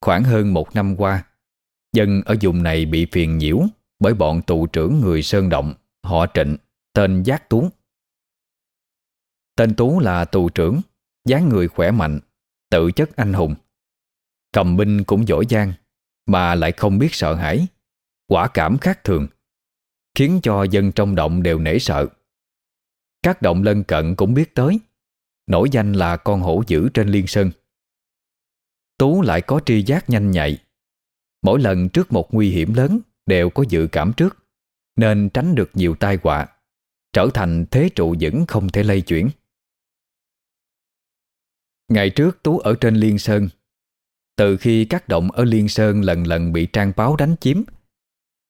Khoảng hơn một năm qua Dân ở vùng này bị phiền nhiễu Bởi bọn tù trưởng người Sơn Động Họ Trịnh tên Giác Tú. Tên Tú là tù trưởng, dáng người khỏe mạnh, tự chất anh hùng. Cầm binh cũng giỏi giang, mà lại không biết sợ hãi, quả cảm khác thường, khiến cho dân trong động đều nể sợ. Các động lân cận cũng biết tới, nổi danh là con hổ dữ trên liên sơn. Tú lại có tri giác nhanh nhạy, mỗi lần trước một nguy hiểm lớn đều có dự cảm trước, nên tránh được nhiều tai họa trở thành thế trụ vững không thể lây chuyển. Ngày trước Tú ở trên Liên Sơn, từ khi các động ở Liên Sơn lần lần bị trang báo đánh chiếm,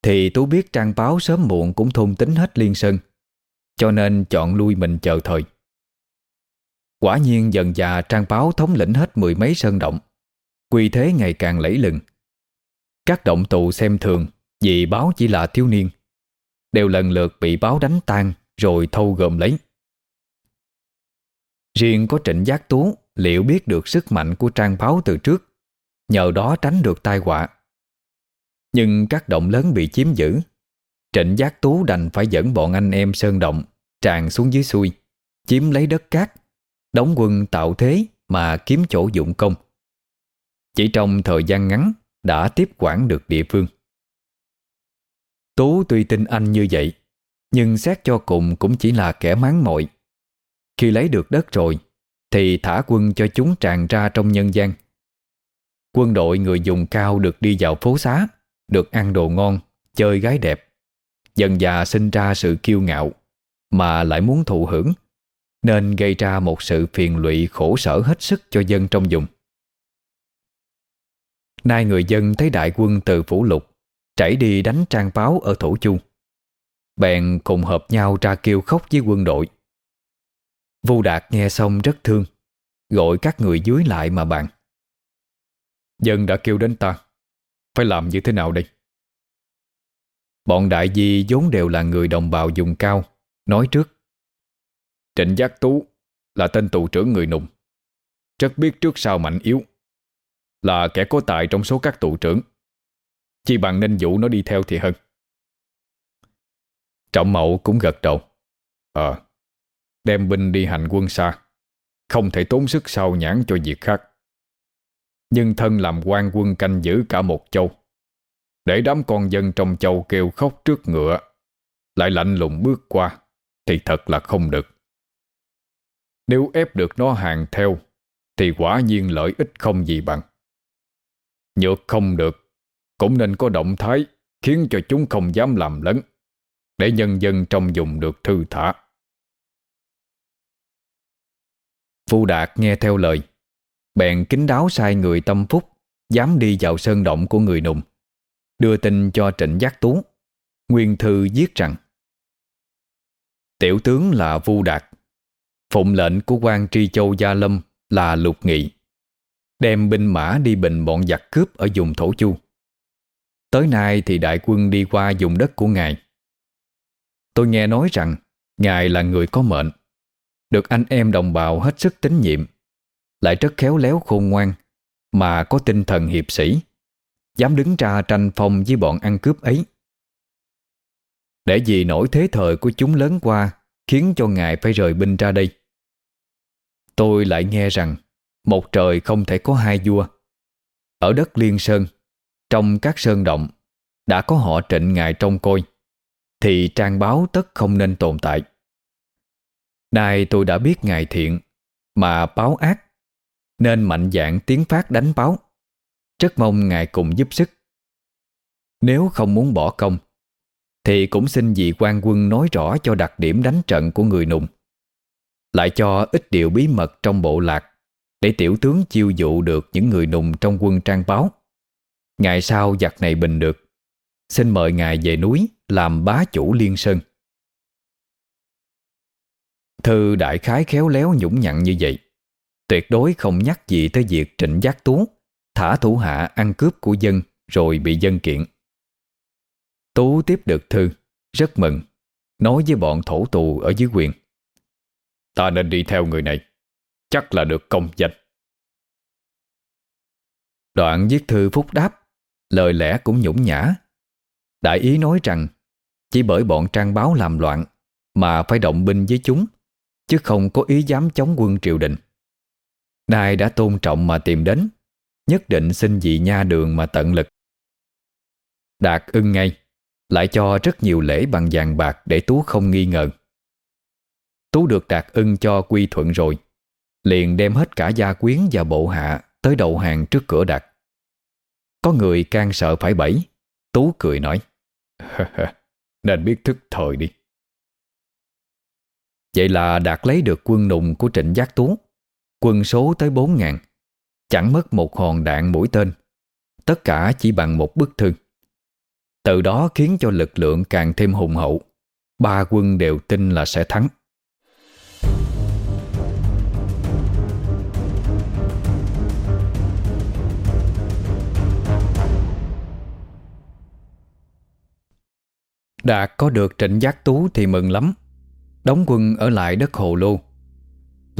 thì Tú biết trang báo sớm muộn cũng thôn tính hết Liên Sơn, cho nên chọn lui mình chờ thời. Quả nhiên dần già trang báo thống lĩnh hết mười mấy sơn động, quy thế ngày càng lẫy lừng. Các động tù xem thường vì báo chỉ là thiếu niên, đều lần lượt bị báo đánh tan rồi thâu gồm lấy. Riêng có trịnh giác tú liệu biết được sức mạnh của trang báo từ trước, nhờ đó tránh được tai họa. Nhưng các động lớn bị chiếm giữ, trịnh giác tú đành phải dẫn bọn anh em sơn động tràn xuống dưới xuôi, chiếm lấy đất cát, đóng quân tạo thế mà kiếm chỗ dụng công. Chỉ trong thời gian ngắn đã tiếp quản được địa phương. Tú tuy tin anh như vậy, nhưng xét cho cùng cũng chỉ là kẻ máng mội Khi lấy được đất rồi Thì thả quân cho chúng tràn ra trong nhân gian Quân đội người dùng cao được đi vào phố xá được ăn đồ ngon, Chơi gái đẹp. Dần già sinh ra sự kiêu ngạo, Mà lại muốn thụ hưởng, Nên gây ra một sự phiền lụy khổ sở hết sức cho dân trong vùng. Nay người dân thấy đại quân từ Phủ Lục Chảy đi đánh trang báo ở Thổ Chu, Bèn cùng hợp nhau ra kêu khóc với quân đội. Vu Đạt nghe xong rất thương, Gọi các người dưới lại mà bàn. Dân đã kêu đến ta phải làm như thế nào đây? Bọn đại di vốn đều là người đồng bào dùng cao, Nói trước. Trịnh Giác Tú Là tên tù trưởng người nùng, Rất biết trước sau mạnh yếu, Là kẻ có tài trong số các tù trưởng. Chỉ bằng nên dụ nó đi theo thì hơn. Trọng Mậu cũng gật đầu. Ờ Đem binh đi hành quân xa, Không thể tốn sức sao nhãn cho việc khác. Nhưng thân làm quan quân canh giữ cả một châu. Để đám con dân trong châu kêu khóc trước ngựa, Lại lạnh lùng bước qua, Thì thật là không được. Nếu ép được nó hàng theo, Thì quả nhiên lợi ích không gì bằng. Nhược không được, Cũng nên có động thái, Khiến cho chúng không dám làm lớn Để nhân dân trong vùng được thư thả. Phu Đạt nghe theo lời. Bèn kính đáo sai người tâm phúc, Dám đi vào sơn động của người nùng. Đưa tin cho trịnh giác tú. Nguyên thư viết rằng, Tiểu tướng là Vu Đạt. Phụng lệnh của quan tri châu Gia Lâm là Lục Nghị. Đem binh mã đi bình bọn giặc cướp ở vùng Thổ Chu. Tới nay thì đại quân đi qua vùng đất của ngài. Tôi nghe nói rằng Ngài là người có mệnh. Được anh em đồng bào hết sức tín nhiệm. Lại rất khéo léo khôn ngoan, Mà có tinh thần hiệp sĩ, Dám đứng ra tranh phong với bọn ăn cướp ấy. Để vì nổi thế thời của chúng lớn qua, Khiến cho ngài phải rời binh ra đây. Tôi lại nghe rằng, Một trời không thể có hai vua. Ở đất Liên Sơn, Trong các sơn động, Đã có họ trịnh ngài trong coi, Thì trang báo tất không nên tồn tại. Nay tôi đã biết ngài thiện, Mà báo ác nên mạnh dạng tiến phát đánh báo. Rất mong ngài cùng giúp sức. Nếu không muốn bỏ công, Thì cũng xin vị quan quân nói rõ cho đặc điểm đánh trận của người nùng. Lại cho ít điều bí mật trong bộ lạc Để tiểu tướng chiêu dụ được những người nùng trong quân trang báo. Ngày sau giặc này bình được, Xin mời ngài về núi làm bá chủ liên sơn. Thư đại khái khéo léo nhũng nhặn như vậy. Tuyệt đối không nhắc gì tới việc trịnh giác tú, Thả thủ hạ ăn cướp của dân Rồi bị dân kiện. Tú tiếp được thư, Rất mừng, Nói với bọn thổ tù ở dưới quyền. Ta nên đi theo người này, Chắc là được công danh. Đoạn viết thư phúc đáp, Lời lẽ cũng nhũng nhã. Đại ý nói rằng, Chỉ bởi bọn trang báo làm loạn Mà phải động binh với chúng, chứ không có ý dám chống quân triều đình. Nay đã tôn trọng mà tìm đến, nhất định xin vị nha đường mà tận lực. Đạt ưng ngay, lại cho rất nhiều lễ bằng vàng bạc để Tú không nghi ngờ. Tú được Đạt ưng cho quy thuận rồi, liền đem hết cả gia quyến và bộ hạ tới đầu hàng trước cửa Đạt. Có người can sợ phải bẫy, Tú cười nói, [LAUGHS] nên biết thức thời đi. Vậy là Đạt lấy được quân nùng của Trịnh Giác Tú Quân số tới 4 ngàn. Chẳng mất một hòn đạn mũi tên. Tất cả chỉ bằng một bức thư. Từ đó khiến cho lực lượng càng thêm hùng hậu. Ba quân đều tin là sẽ thắng. Đạt có được trịnh giác tú thì mừng lắm. Đóng quân ở lại đất Hồ Lô.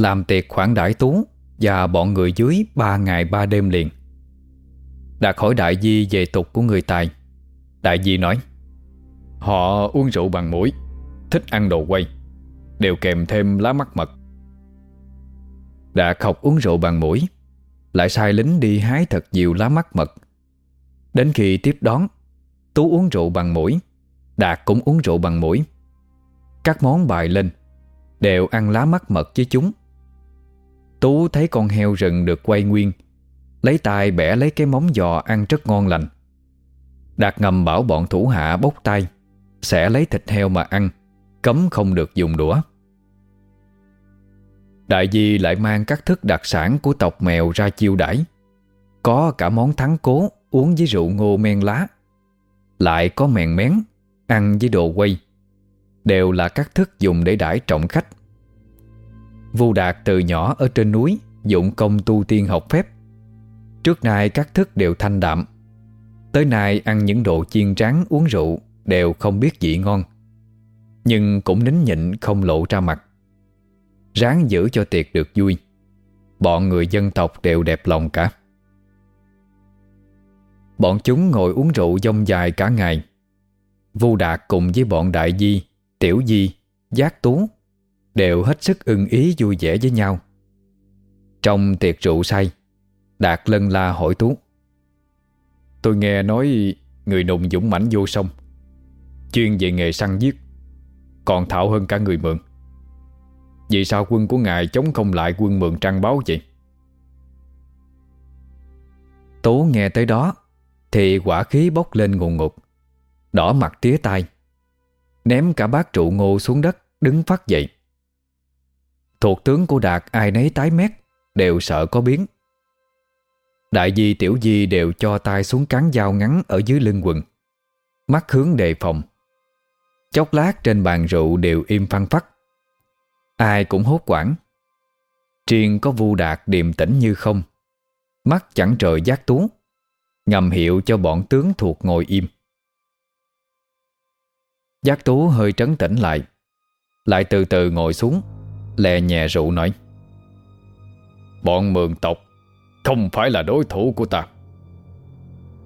Làm tiệc khoản đãi tú Và bọn người dưới ba ngày ba đêm liền. Đạt hỏi đại di về tục của người Tài. Đại di nói, Họ uống rượu bằng mũi, Thích ăn đồ quay, Đều kèm thêm lá mắt mật. Đạt học uống rượu bằng mũi, Lại sai lính đi hái thật nhiều lá mắt mật. Đến khi tiếp đón, Tú uống rượu bằng mũi, Đạt cũng uống rượu bằng mũi. Các món bài lên, Đều ăn lá mắt mật với chúng. Tú thấy con heo rừng được quay nguyên. Lấy tay bẻ lấy cái móng giò ăn rất ngon lành. Đạt ngầm bảo bọn thủ hạ bốc tay, Sẽ lấy thịt heo mà ăn, Cấm không được dùng đũa. Đại di lại mang các thức đặc sản của tộc mèo ra chiêu đãi. Có cả món thắng cố uống với rượu ngô men lá. Lại có mèn mén ăn với đồ quay. Đều là các thức dùng để đãi trọng khách. Vu Đạt từ nhỏ ở trên núi Dụng công tu tiên học phép. Trước nay các thức đều thanh đạm. Tới nay ăn những đồ chiên rán uống rượu Đều không biết vị ngon Nhưng cũng nín nhịn không lộ ra mặt. Ráng giữ cho tiệc được vui. Bọn người dân tộc đều đẹp lòng cả. Bọn chúng ngồi uống rượu dông dài cả ngày. Vu Đạt cùng với bọn Đại Di, Tiểu Di, Giác Tú Đều hết sức ưng ý vui vẻ với nhau. Trong tiệc rượu say, Đạt lân la hỏi Tú, Tôi nghe nói người nùng dũng mãnh vô sông, Chuyên về nghề săn giết, Còn thạo hơn cả người mượn. Vì sao quân của ngài chống không lại quân mượn trăng báo vậy? Tố nghe tới đó Thì quả khí bốc lên ngùn ngụt, Đỏ mặt tía tai, Ném cả bát trụ ngô xuống đất Đứng phát dậy. Thuộc tướng của Đạt, ai nấy tái mét, Đều sợ có biến. Đại di, tiểu di đều cho tay xuống cán dao ngắn Ở dưới lưng quần. Mắt hướng đề phòng. Chốc lát trên bàn rượu đều im phăng phắc. Ai cũng hốt quảng. Triền có vu đạt điềm tĩnh như không. Mắt chẳng trời giác tú. Ngầm hiệu cho bọn tướng thuộc ngồi im. Giác tú hơi trấn tĩnh lại. Lại từ từ ngồi xuống. Lè nhẹ rượu nói, Bọn mường tộc Không phải là đối thủ của ta.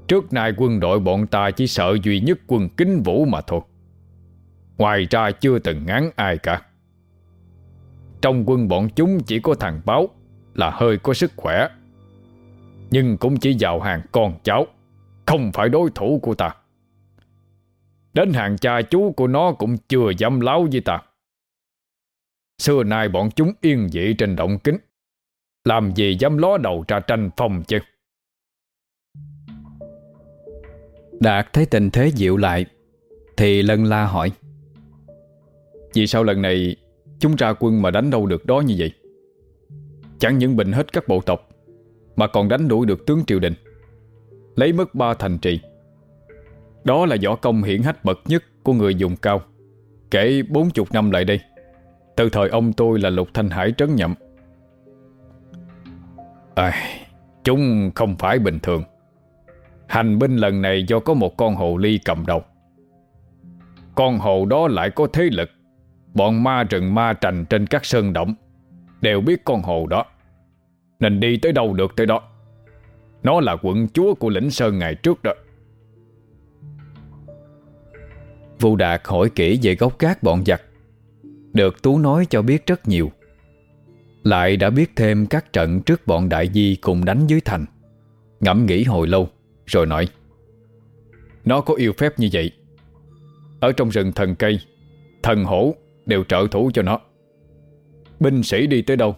Trước nay quân đội bọn ta chỉ sợ duy nhất quân kính vũ mà thôi. Ngoài ra chưa từng ngán ai cả. Trong quân bọn chúng chỉ có thằng báo Là hơi có sức khỏe, Nhưng cũng chỉ vào hàng con cháu, Không phải đối thủ của ta. Đến hàng cha chú của nó cũng chưa dám láo với ta. Xưa nay bọn chúng yên dị trên động kính Làm gì dám ló đầu ra tranh phòng chứ? Đạt thấy tình thế dịu lại Thì lân la hỏi. Vì sao lần này Chúng ra quân mà đánh đâu được đó như vậy? Chẳng những bình hết các bộ tộc Mà còn đánh đuổi được tướng triều đình Lấy mất ba thành trì. Đó là võ công hiển hách bậc nhất Của người dùng cao Kể bốn chục năm lại đây từ thời ông tôi là Lục Thanh Hải trấn nhậm. À, Chúng không phải bình thường. Hành binh lần này do có một con hồ ly cầm đầu. Con hồ đó lại có thế lực. Bọn ma rừng ma trành trên các sơn động Đều biết con hồ đó. Nên đi tới đâu được tới đó. Nó là quận chúa của lĩnh sơn ngày trước đó. Vũ Đạt hỏi kỹ về gốc gác bọn giặc được Tú nói cho biết rất nhiều. Lại đã biết thêm các trận trước bọn đại di cùng đánh dưới thành. Ngẫm nghĩ hồi lâu, Rồi nói, Nó có yêu phép như vậy. Ở trong rừng thần cây, Thần hổ đều trợ thủ cho nó. Binh sĩ đi tới đâu,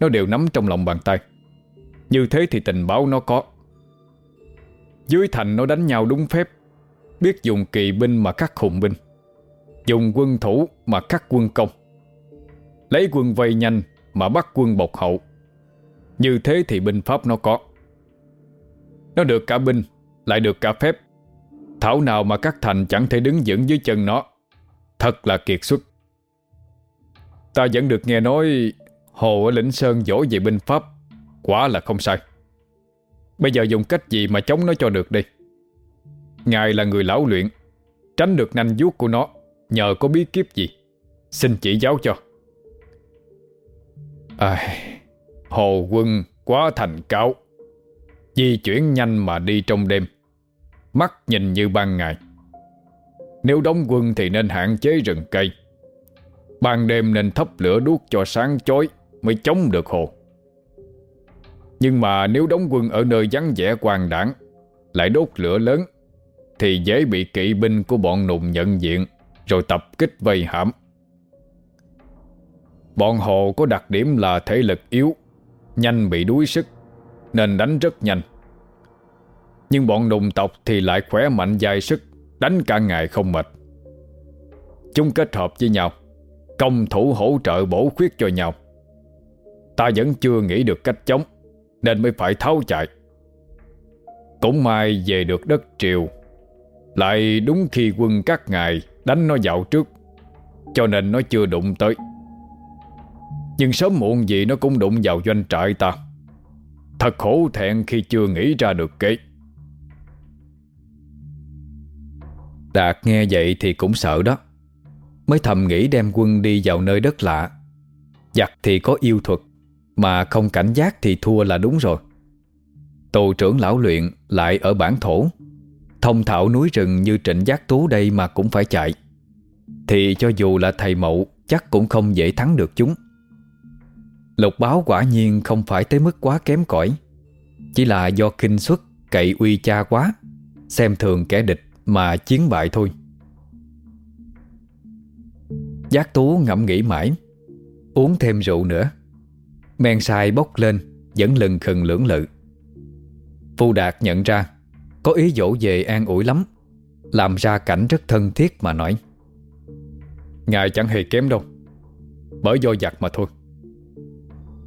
Nó đều nắm trong lòng bàn tay. Như thế thì tình báo nó có. Dưới thành nó đánh nhau đúng phép, Biết dùng kỳ binh mà khắc khùng binh. Dùng quân thủ mà cắt quân công. Lấy quân vây nhanh Mà bắt quân bộc hậu. Như thế thì binh pháp nó có. Nó được cả binh, Lại được cả phép. Thảo nào mà các thành chẳng thể đứng vững dưới chân nó. Thật là kiệt xuất. Ta vẫn được nghe nói Hồ ở lĩnh Sơn dỗ về binh pháp. Quả là không sai. Bây giờ dùng cách gì mà chống nó cho được đi Ngài là người lão luyện, Tránh được nanh vuốt của nó. Nhờ có bí kíp gì? Xin chỉ giáo cho. À, Hồ quân quá thành cáo. Di chuyển nhanh mà đi trong đêm. Mắt nhìn như ban ngày. Nếu đóng quân thì nên hạn chế rừng cây. Ban đêm nên thắp lửa đuốc cho sáng chói Mới chống được hồ. Nhưng mà nếu đóng quân ở nơi vắng vẻ quang đảng Lại đốt lửa lớn Thì dễ bị kỵ binh của bọn nùng nhận diện rồi tập kích vây hãm. Bọn hồ có đặc điểm là thể lực yếu, Nhanh bị đuối sức, Nên đánh rất nhanh. Nhưng bọn nùng tộc thì lại khỏe mạnh dài sức, Đánh cả ngày không mệt. Chúng kết hợp với nhau, Công thủ hỗ trợ bổ khuyết cho nhau. Ta vẫn chưa nghĩ được cách chống, Nên mới phải tháo chạy. Cũng may về được đất triều, Lại đúng khi quân các ngài Đánh nó dạo trước, Cho nên nó chưa đụng tới. Nhưng sớm muộn gì nó cũng đụng vào doanh trại ta. Thật khổ thẹn khi chưa nghĩ ra được kế. Đạt nghe vậy thì cũng sợ đó. Mới thầm nghĩ đem quân đi vào nơi đất lạ. Giặc thì có yêu thuật, Mà không cảnh giác thì thua là đúng rồi. Tù trưởng lão luyện lại ở bản thổ. Thông thạo núi rừng như trịnh giác tú đây mà cũng phải chạy. Thì cho dù là thầy mậu, Chắc cũng không dễ thắng được chúng. Lục báo quả nhiên không phải tới mức quá kém cỏi. Chỉ là do kinh xuất Cậy uy cha quá, Xem thường kẻ địch mà chiến bại thôi. Giác tú ngẫm nghĩ mãi, Uống thêm rượu nữa. Men sai bốc lên, Vẫn lừng khừng lưỡng lự. Phu Đạt nhận ra có ý dỗ về an ủi lắm, Làm ra cảnh rất thân thiết mà nói. Ngài chẳng hề kém đâu, Bởi do giặc mà thôi.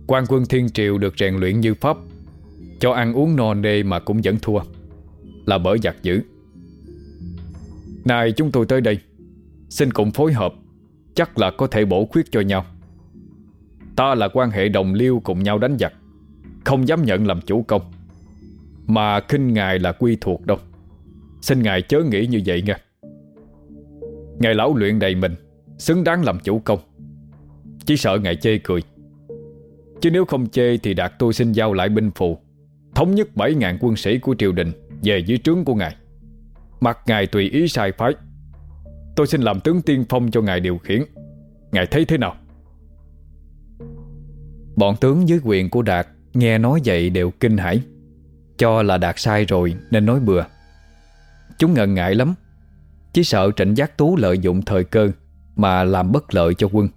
Quan quân thiên triều được rèn luyện như pháp, Cho ăn uống no nê mà cũng vẫn thua, Là bởi giặc dữ. Này chúng tôi tới đây, Xin cùng phối hợp, Chắc là có thể bổ khuyết cho nhau. Ta là quan hệ đồng liêu cùng nhau đánh giặc, Không dám nhận làm chủ công. Mà khinh ngài là quy thuộc đâu. Xin ngài chớ nghĩ như vậy nghe. Ngài lão luyện đầy mình, Xứng đáng làm chủ công. Chỉ sợ ngài chê cười. Chứ nếu không chê thì đạt tôi xin giao lại binh phù, Thống nhất 7.000 quân sĩ của triều đình Về dưới trướng của ngài. Mặc ngài tùy ý sai phái. Tôi xin làm tướng tiên phong cho ngài điều khiển. Ngài thấy thế nào? Bọn tướng dưới quyền của Đạt Nghe nói vậy đều kinh hãi. Cho là Đạt sai rồi nên nói bừa. Chúng ngần ngại lắm. Chỉ sợ trịnh giác tú lợi dụng thời cơ Mà làm bất lợi cho quân.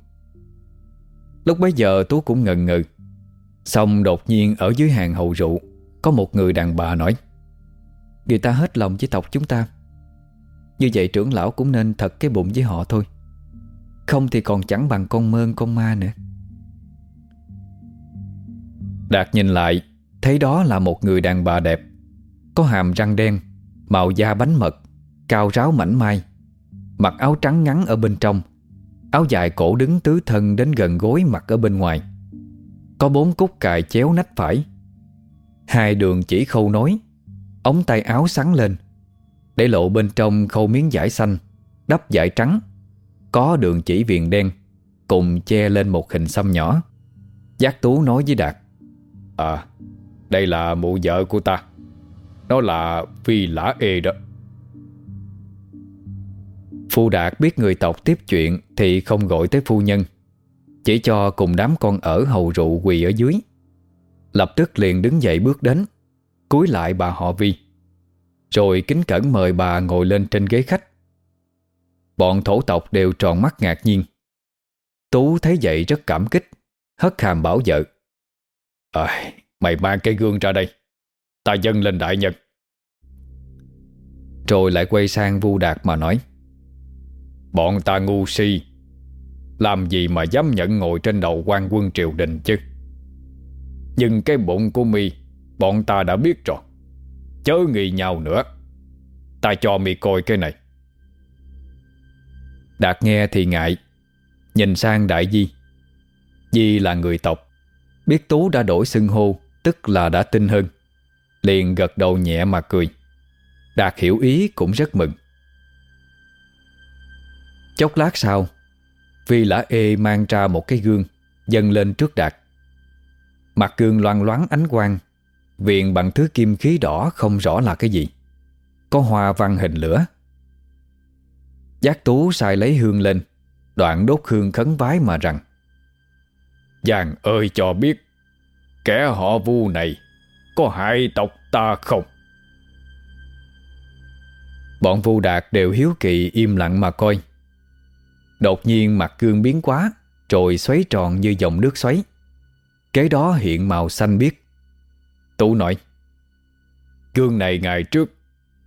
Lúc bấy giờ Tú cũng ngần ngừ. Xong đột nhiên ở dưới hàng hậu rượu, Có một người đàn bà nói, Người ta hết lòng với tộc chúng ta. Như vậy trưởng lão cũng nên thật cái bụng với họ thôi. Không thì còn chẳng bằng con mơn con ma nữa. Đạt nhìn lại Thấy đó là một người đàn bà đẹp, Có hàm răng đen, Màu da bánh mật, Cao ráo mảnh mai, Mặc áo trắng ngắn ở bên trong, Áo dài cổ đứng tứ thân đến gần gối mặc ở bên ngoài. Có bốn cúc cài chéo nách phải. Hai đường chỉ khâu nối, Ống tay áo sắn lên, Để lộ bên trong khâu miếng vải xanh, Đắp vải trắng. Có đường chỉ viền đen, Cùng che lên một hình xăm nhỏ. Giác Tú nói với Đạt À đây là mụ vợ của ta. Nó là Phi Lã Ê đó. Phu Đạt biết người tộc tiếp chuyện Thì không gọi tới phu nhân. Chỉ cho cùng đám con ở hầu rượu quỳ ở dưới. Lập tức liền đứng dậy bước đến cúi lại bà họ Vi. Rồi kính cẩn mời bà ngồi lên trên ghế khách. Bọn thổ tộc đều tròn mắt ngạc nhiên. Tú thấy vậy rất cảm kích Hất hàm bảo vợ. À, mày mang cái gương ra đây. Ta dâng lên đại nhân. Rồi lại quay sang Vu Đạt mà nói, Bọn ta ngu si, Làm gì mà dám nhận ngồi trên đầu quan quân triều đình chứ? Nhưng cái bụng của mi, Bọn ta đã biết rồi. Chớ nghi nhau nữa. Ta cho mi coi cái này. Đạt nghe thì ngại, Nhìn sang đại di. Di là người tộc, Biết Tú đã đổi xưng hô. Tức là đã tin hơn. Liền gật đầu nhẹ mà cười. Đạt hiểu ý cũng rất mừng. Chốc lát sau, Vi lã ê mang ra một cái gương, Dâng lên trước Đạt. Mặt gương loan loáng ánh quang Viện bằng thứ kim khí đỏ Không rõ là cái gì. Có hoa văn hình lửa. Giác tú sai lấy hương lên, Đoạn đốt hương khấn vái mà rằng Giàng ơi, cho biết Kẻ họ vu này, Có hại tộc ta không? Bọn vu đạt đều hiếu kỳ im lặng mà coi. Đột nhiên mặt gương biến quá Rồi xoáy tròn như dòng nước xoáy. Kế đó hiện màu xanh biếc. Tú nói, Gương này ngày trước,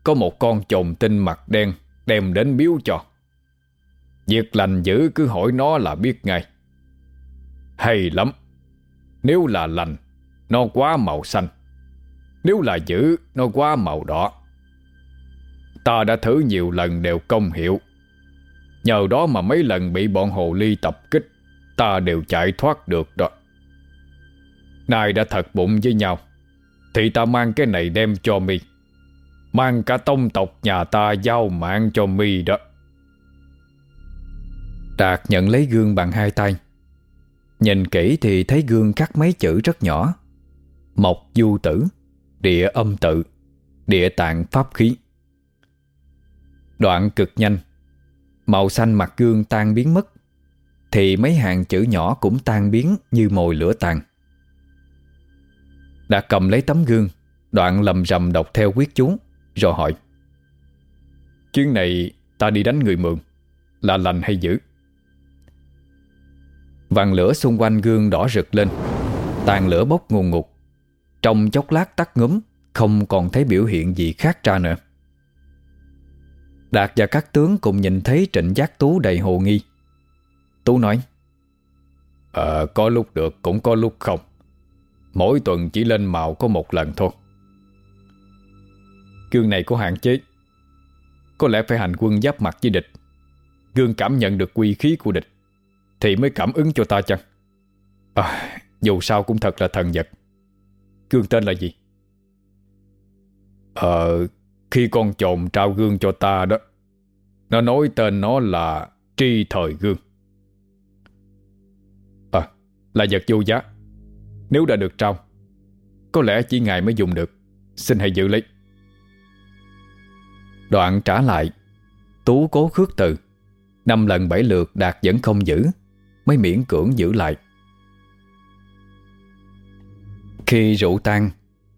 Có một con chồn tinh mặt đen Đem đến biếu cho. Việc lành dữ cứ hỏi nó là biết ngay. Hay lắm, Nếu là lành nó quá màu xanh. Nếu là dữ, Nó quá màu đỏ. Ta đã thử nhiều lần đều công hiệu Nhờ đó mà mấy lần bị bọn hồ ly tập kích, Ta đều chạy thoát được đó. Nay đã thật bụng với nhau, Thì ta mang cái này đem cho mi. Mang cả tông tộc nhà ta giao mạng cho mi đó. Đạt nhận lấy gương bằng hai tay. Nhìn kỹ thì thấy gương cắt mấy chữ rất nhỏ. Mộc du tử, Địa âm tự, Địa tạng pháp khí. Đoạn cực nhanh. Màu xanh mặt gương tan biến mất, Thì mấy hàng chữ nhỏ cũng tan biến Như mồi lửa tàn. Đã cầm lấy tấm gương, Đoạn lầm rầm đọc theo quyết chú, Rồi hỏi, Chuyến này ta đi đánh người mượn, Là lành hay dữ? Vàng lửa xung quanh gương đỏ rực lên, Tàn lửa bốc ngùn ngụt. Trong chốc lát tắt ngấm Không còn thấy biểu hiện gì khác ra nữa. Đạt và các tướng cùng nhìn thấy trịnh giác Tú đầy hồ nghi. Tú nói Ờ có lúc được cũng có lúc không. Mỗi tuần chỉ lên mạo có một lần thôi. Gương này có hạn chế. Có lẽ phải hành quân giáp mặt với địch. Gương cảm nhận được quy khí của địch Thì mới cảm ứng cho ta chăng? À, Dù sao cũng thật là thần vật. Gương tên là gì? Ờ Khi con trộm trao gương cho ta đó, Nó nói tên nó là Tri Thời Gương. À Là vật vô giá. Nếu đã được trao, Có lẽ chỉ ngài mới dùng được. Xin hãy giữ lấy. Đoạn trả lại. Tú cố khước từ. Năm lần bảy lượt Đạt vẫn không giữ, Mới miễn cưỡng giữ lại. Khi rượu tan,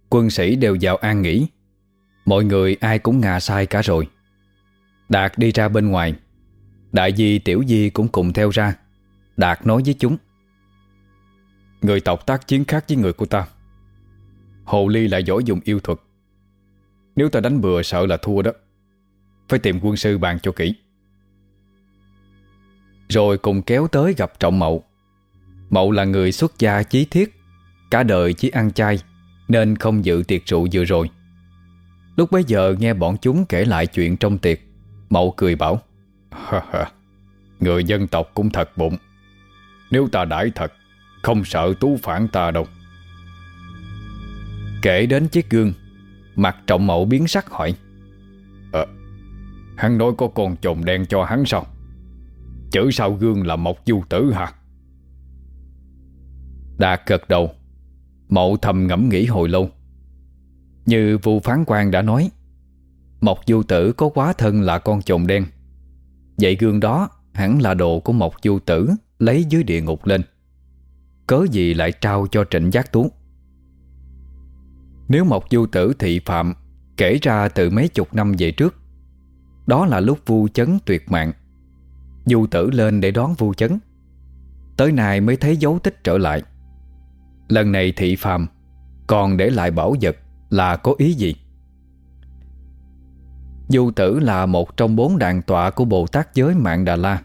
Quân sĩ đều vào an nghỉ. Mọi người ai cũng ngà sai cả rồi. Đạt đi ra bên ngoài. Đại di, tiểu di cũng cùng theo ra. Đạt nói với chúng. Người tộc tác chiến khác với người của ta. Hồ Ly lại giỏi dùng yêu thuật. Nếu ta đánh bừa sợ là thua đó. Phải tìm quân sư bàn cho kỹ. Rồi cùng kéo tới gặp Trọng Mậu. Mậu là người xuất gia chí thiết. Cả đời chỉ ăn chay, Nên không dự tiệc rượu vừa rồi. Lúc bấy giờ nghe bọn chúng kể lại chuyện trong tiệc, Mậu cười bảo Người dân tộc cũng thật bụng. Nếu ta đãi thật, Không sợ tú phản ta đâu. Kể đến chiếc gương, Mặt trọng mậu biến sắc hỏi Ờ Hắn nói có con chồng đen cho hắn sao? Chữ sau gương là một du tử hả? Đạt gật đầu Mậu thầm ngẫm nghĩ hồi lâu. Như vu phán quan đã nói, Mộc du tử có quá thân là con chồng đen. Vậy gương đó hẳn là đồ của Mộc du tử Lấy dưới địa ngục lên. Cớ gì lại trao cho trịnh giác tú? Nếu Mộc du tử thị phạm Kể ra từ mấy chục năm về trước, Đó là lúc vu chấn tuyệt mạng. Du tử lên để đón vu chấn. Tới nay mới thấy dấu tích trở lại. Lần này thị phàm, Còn để lại bảo vật Là có ý gì? Du tử là một trong bốn đàn tọa Của Bồ Tát giới mạng Đà La.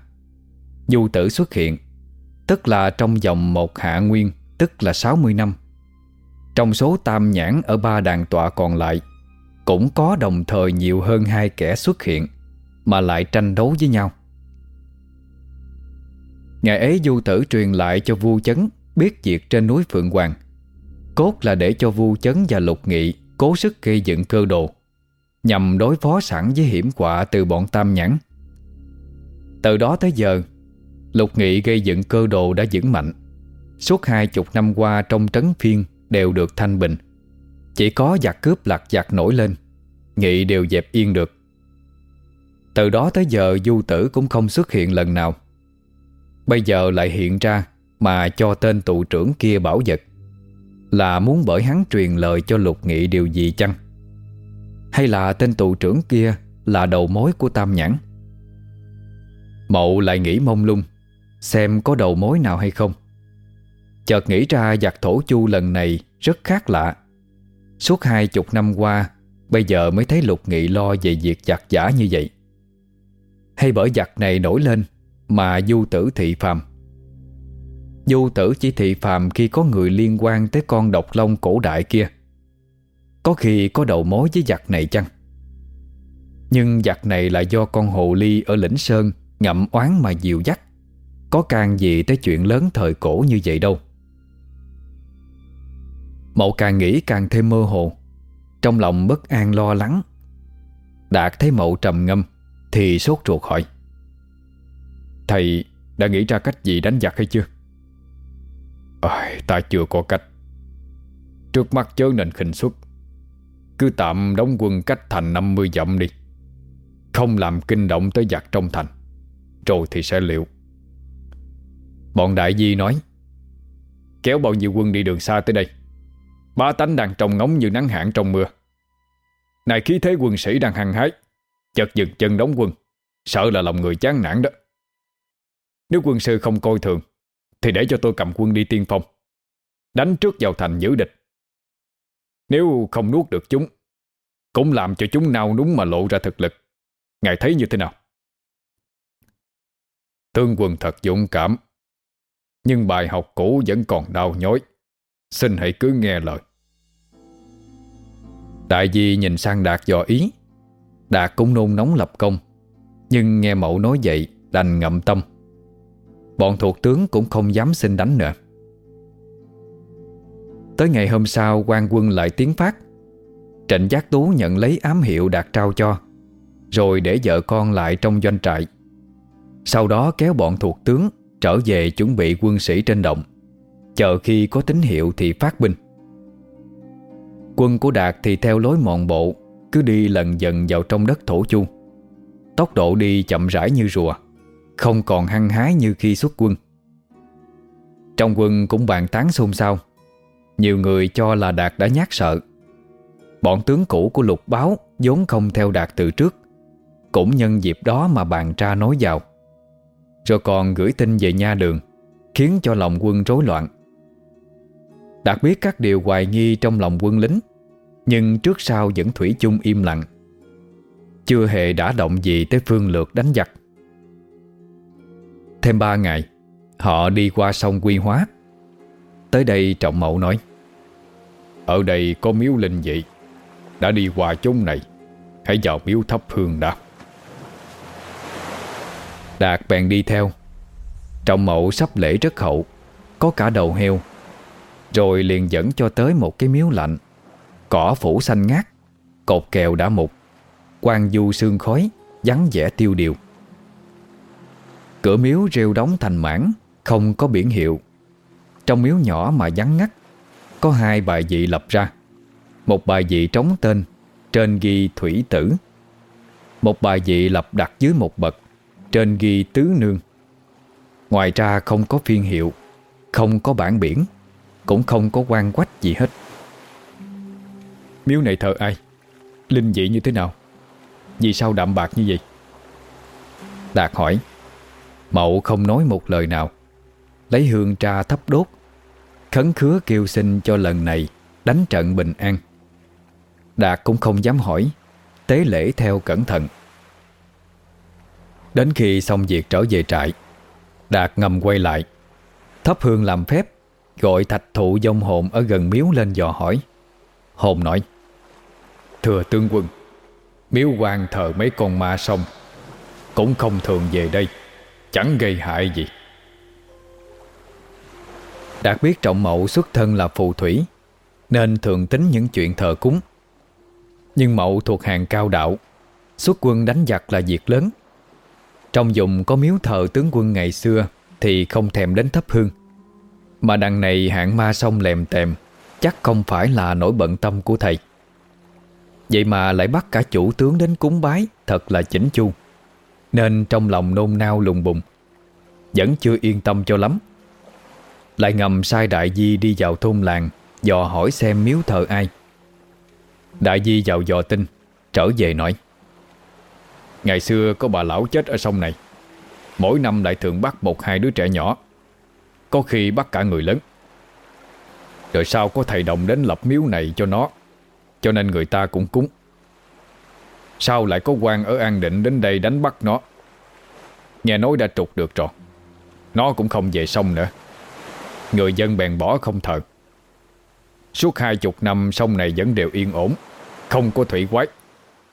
Du tử xuất hiện, Tức là trong vòng một hạ nguyên, Tức là 60 năm. Trong số tam nhãn ở ba đàn tọa còn lại, Cũng có đồng thời nhiều hơn hai kẻ xuất hiện, Mà lại tranh đấu với nhau. Ngày ấy du tử truyền lại cho vua chấn Biết việc trên núi Phượng Hoàng. Cốt là để cho Vu chấn và lục nghị Cố sức gây dựng cơ đồ, Nhằm đối phó sẵn với hiểm họa Từ bọn tam nhãn. Từ đó tới giờ, Lục nghị gây dựng cơ đồ đã vững mạnh. Suốt hai chục năm qua Trong trấn phiên đều được thanh bình. Chỉ có giặc cướp lạc giặc nổi lên, Nghị đều dẹp yên được. Từ đó tới giờ Du tử cũng không xuất hiện lần nào. Bây giờ lại hiện ra mà cho tên tụ trưởng kia bảo vật, Là muốn bởi hắn truyền lời cho lục nghị điều gì chăng? Hay là tên tụ trưởng kia Là đầu mối của Tam Nhãn? Mậu lại nghĩ mông lung, Xem có đầu mối nào hay không. Chợt nghĩ ra giặc thổ chu lần này Rất khác lạ. Suốt hai chục năm qua, Bây giờ mới thấy lục nghị lo về việc giặc giả như vậy. Hay bởi giặc này nổi lên Mà du tử thị phàm? Du tử chỉ thị phàm khi có người liên quan tới con độc long cổ đại kia. Có khi có đầu mối với giặc này chăng? Nhưng giặc này là do con hồ ly ở lĩnh Sơn Ngậm oán mà dìu dắt. Có can gì tới chuyện lớn thời cổ như vậy đâu? Mậu càng nghĩ càng thêm mơ hồ. Trong lòng bất an lo lắng. Đạt thấy mậu trầm ngâm Thì sốt ruột hỏi. Thầy đã nghĩ ra cách gì đánh giặc hay chưa? À, ta chưa có cách. Trước mắt chớ nên khinh suất. Cứ tạm đóng quân cách thành 50 dặm đi. Không làm kinh động tới giặc trong thành Rồi thì sẽ liệu. Bọn đại di nói Kéo bao nhiêu quân đi đường xa tới đây? Ba tánh đang trông ngóng như nắng hạn trong mưa. Này khí thế quân sĩ đang hăng hái. Chợt dừng chân đóng quân. Sợ là lòng người chán nản đó. Nếu quân sư không coi thường thì để cho tôi cầm quân đi tiên phong. Đánh trước vào thành giữ địch. Nếu không nuốt được chúng, Cũng làm cho chúng nao núng mà lộ ra thực lực. Ngài thấy như thế nào? Tương quân thật dũng cảm, Nhưng bài học cũ vẫn còn đau nhói. Xin hãy cứ nghe lời. Đại di nhìn sang Đạt dò ý. Đạt cũng nôn nóng lập công, Nhưng nghe mẫu nói vậy Đành ngậm tâm. Bọn thuộc tướng cũng không dám xin đánh nữa. Tới ngày hôm sau, quan quân lại tiến phát. Trịnh Giác Tú nhận lấy ám hiệu Đạt trao cho, Rồi để vợ con lại trong doanh trại. Sau đó kéo bọn thuộc tướng Trở về chuẩn bị quân sĩ trên động Chờ khi có tín hiệu thì phát binh. Quân của Đạt thì theo lối mòn bộ, Cứ đi lần dần vào trong đất thổ chu. Tốc độ đi chậm rãi như rùa. Không còn hăng hái như khi xuất quân. Trong quân cũng bàn tán xôn xao. Nhiều người cho là Đạt đã nhát sợ. Bọn tướng cũ của lục báo vốn không theo Đạt từ trước, Cũng nhân dịp đó mà bàn tra nói vào Rồi còn gửi tin về nha đường, Khiến cho lòng quân rối loạn. Đạt biết các điều hoài nghi trong lòng quân lính, Nhưng trước sau vẫn thủy chung im lặng. Chưa hề đã động gì tới phương lược đánh giặc. Thêm ba ngày, Họ đi qua sông Quy Hóa. Tới đây Trọng Mậu nói, Ở đây có miếu linh dị, Đã đi qua chốn này, Hãy vào miếu thắp hương đã. Đạt bèn đi theo. Trọng Mậu sắp lễ rất hậu, Có cả đầu heo, rồi liền dẫn cho tới một cái miếu lạnh, Cỏ phủ xanh ngát, Cột kèo đã mục quan du sương khói, Vắng vẻ tiêu điều. Cửa miếu rêu đóng thành mảng, Không có biển hiệu. Trong miếu nhỏ mà vắng ngắt, Có hai bài vị lập ra. Một bài vị trống tên, Trên ghi thủy tử. Một bài vị lập đặt dưới một bậc, Trên ghi tứ nương. Ngoài ra không có phiên hiệu, Không có bản biển, cũng không có quan quách gì hết. Miếu này thờ ai? Linh dị như thế nào? Vì sao đạm bạc như vậy? Đạt hỏi. Mậu không nói một lời nào. Lấy hương tra thắp đốt, Khấn khứa kêu xin cho lần này Đánh trận bình an. Đạt cũng không dám hỏi, Tế lễ theo cẩn thận. Đến khi xong việc trở về trại, Đạt ngầm quay lại, Thắp hương làm phép, Gọi thạch thụ dông hồn ở gần miếu lên dò hỏi. Hồn nói, Thưa tướng quân, Miếu quan thờ mấy con ma sông Cũng không thường về đây. Chẳng gây hại gì. Đạt biết trọng mậu xuất thân là phù thủy, Nên thường tính những chuyện thờ cúng. Nhưng mậu thuộc hàng cao đạo, Xuất quân đánh giặc là việc lớn. Trong dùng có miếu thờ tướng quân ngày xưa Thì không thèm đến thấp hương. Mà đằng này hạng ma sông lèm tèm, Chắc không phải là nỗi bận tâm của thầy. Vậy mà lại bắt cả chủ tướng đến cúng bái, Thật là chỉnh chu. Nên trong lòng nôn nao lùng bùng. Vẫn chưa yên tâm cho lắm. Lại ngầm sai đại di đi vào thôn làng, Dò hỏi xem miếu thờ ai. Đại di vào dò tin, Trở về nói, Ngày xưa có bà lão chết ở sông này. Mỗi năm lại thường bắt một hai đứa trẻ nhỏ. Có khi bắt cả người lớn. Rồi sau có thầy đồng đến lập miếu này cho nó? Cho nên người ta cũng cúng sao lại có quan ở An Định đến đây đánh bắt nó? Nghe nói đã trục được rồi. Nó cũng không về sông nữa. Người dân bèn bỏ không thờ. Suốt hai chục năm, sông này vẫn đều yên ổn, Không có thủy quái,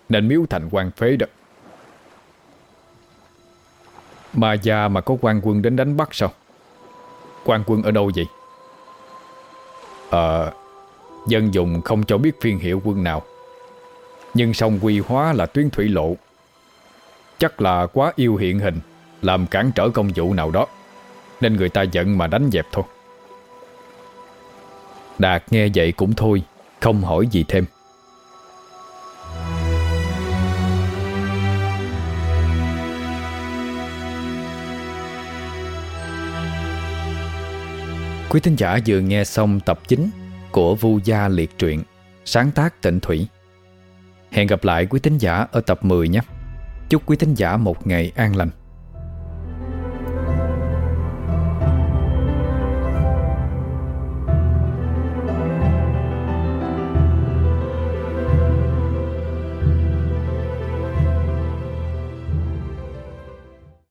Nên miếu thành quan phế đó. Mà già mà có quan quân đến đánh bắt sao? Quan quân ở đâu vậy? Ờ Dân dùng không cho biết phiên hiệu quân nào. Nhưng sông quy hóa là tuyến thủy lộ. Chắc là quá yêu hiện hình Làm cản trở công vụ nào đó. Nên người ta giận mà đánh dẹp thôi. Đạt nghe vậy cũng thôi Không hỏi gì thêm. Quý thính giả vừa nghe xong tập 9 của Vu Gia Liệt Truyện, sáng tác tịnh thủy. Hẹn gặp lại quý thính giả ở tập 10 nhé. Chúc quý thính giả một ngày an lành.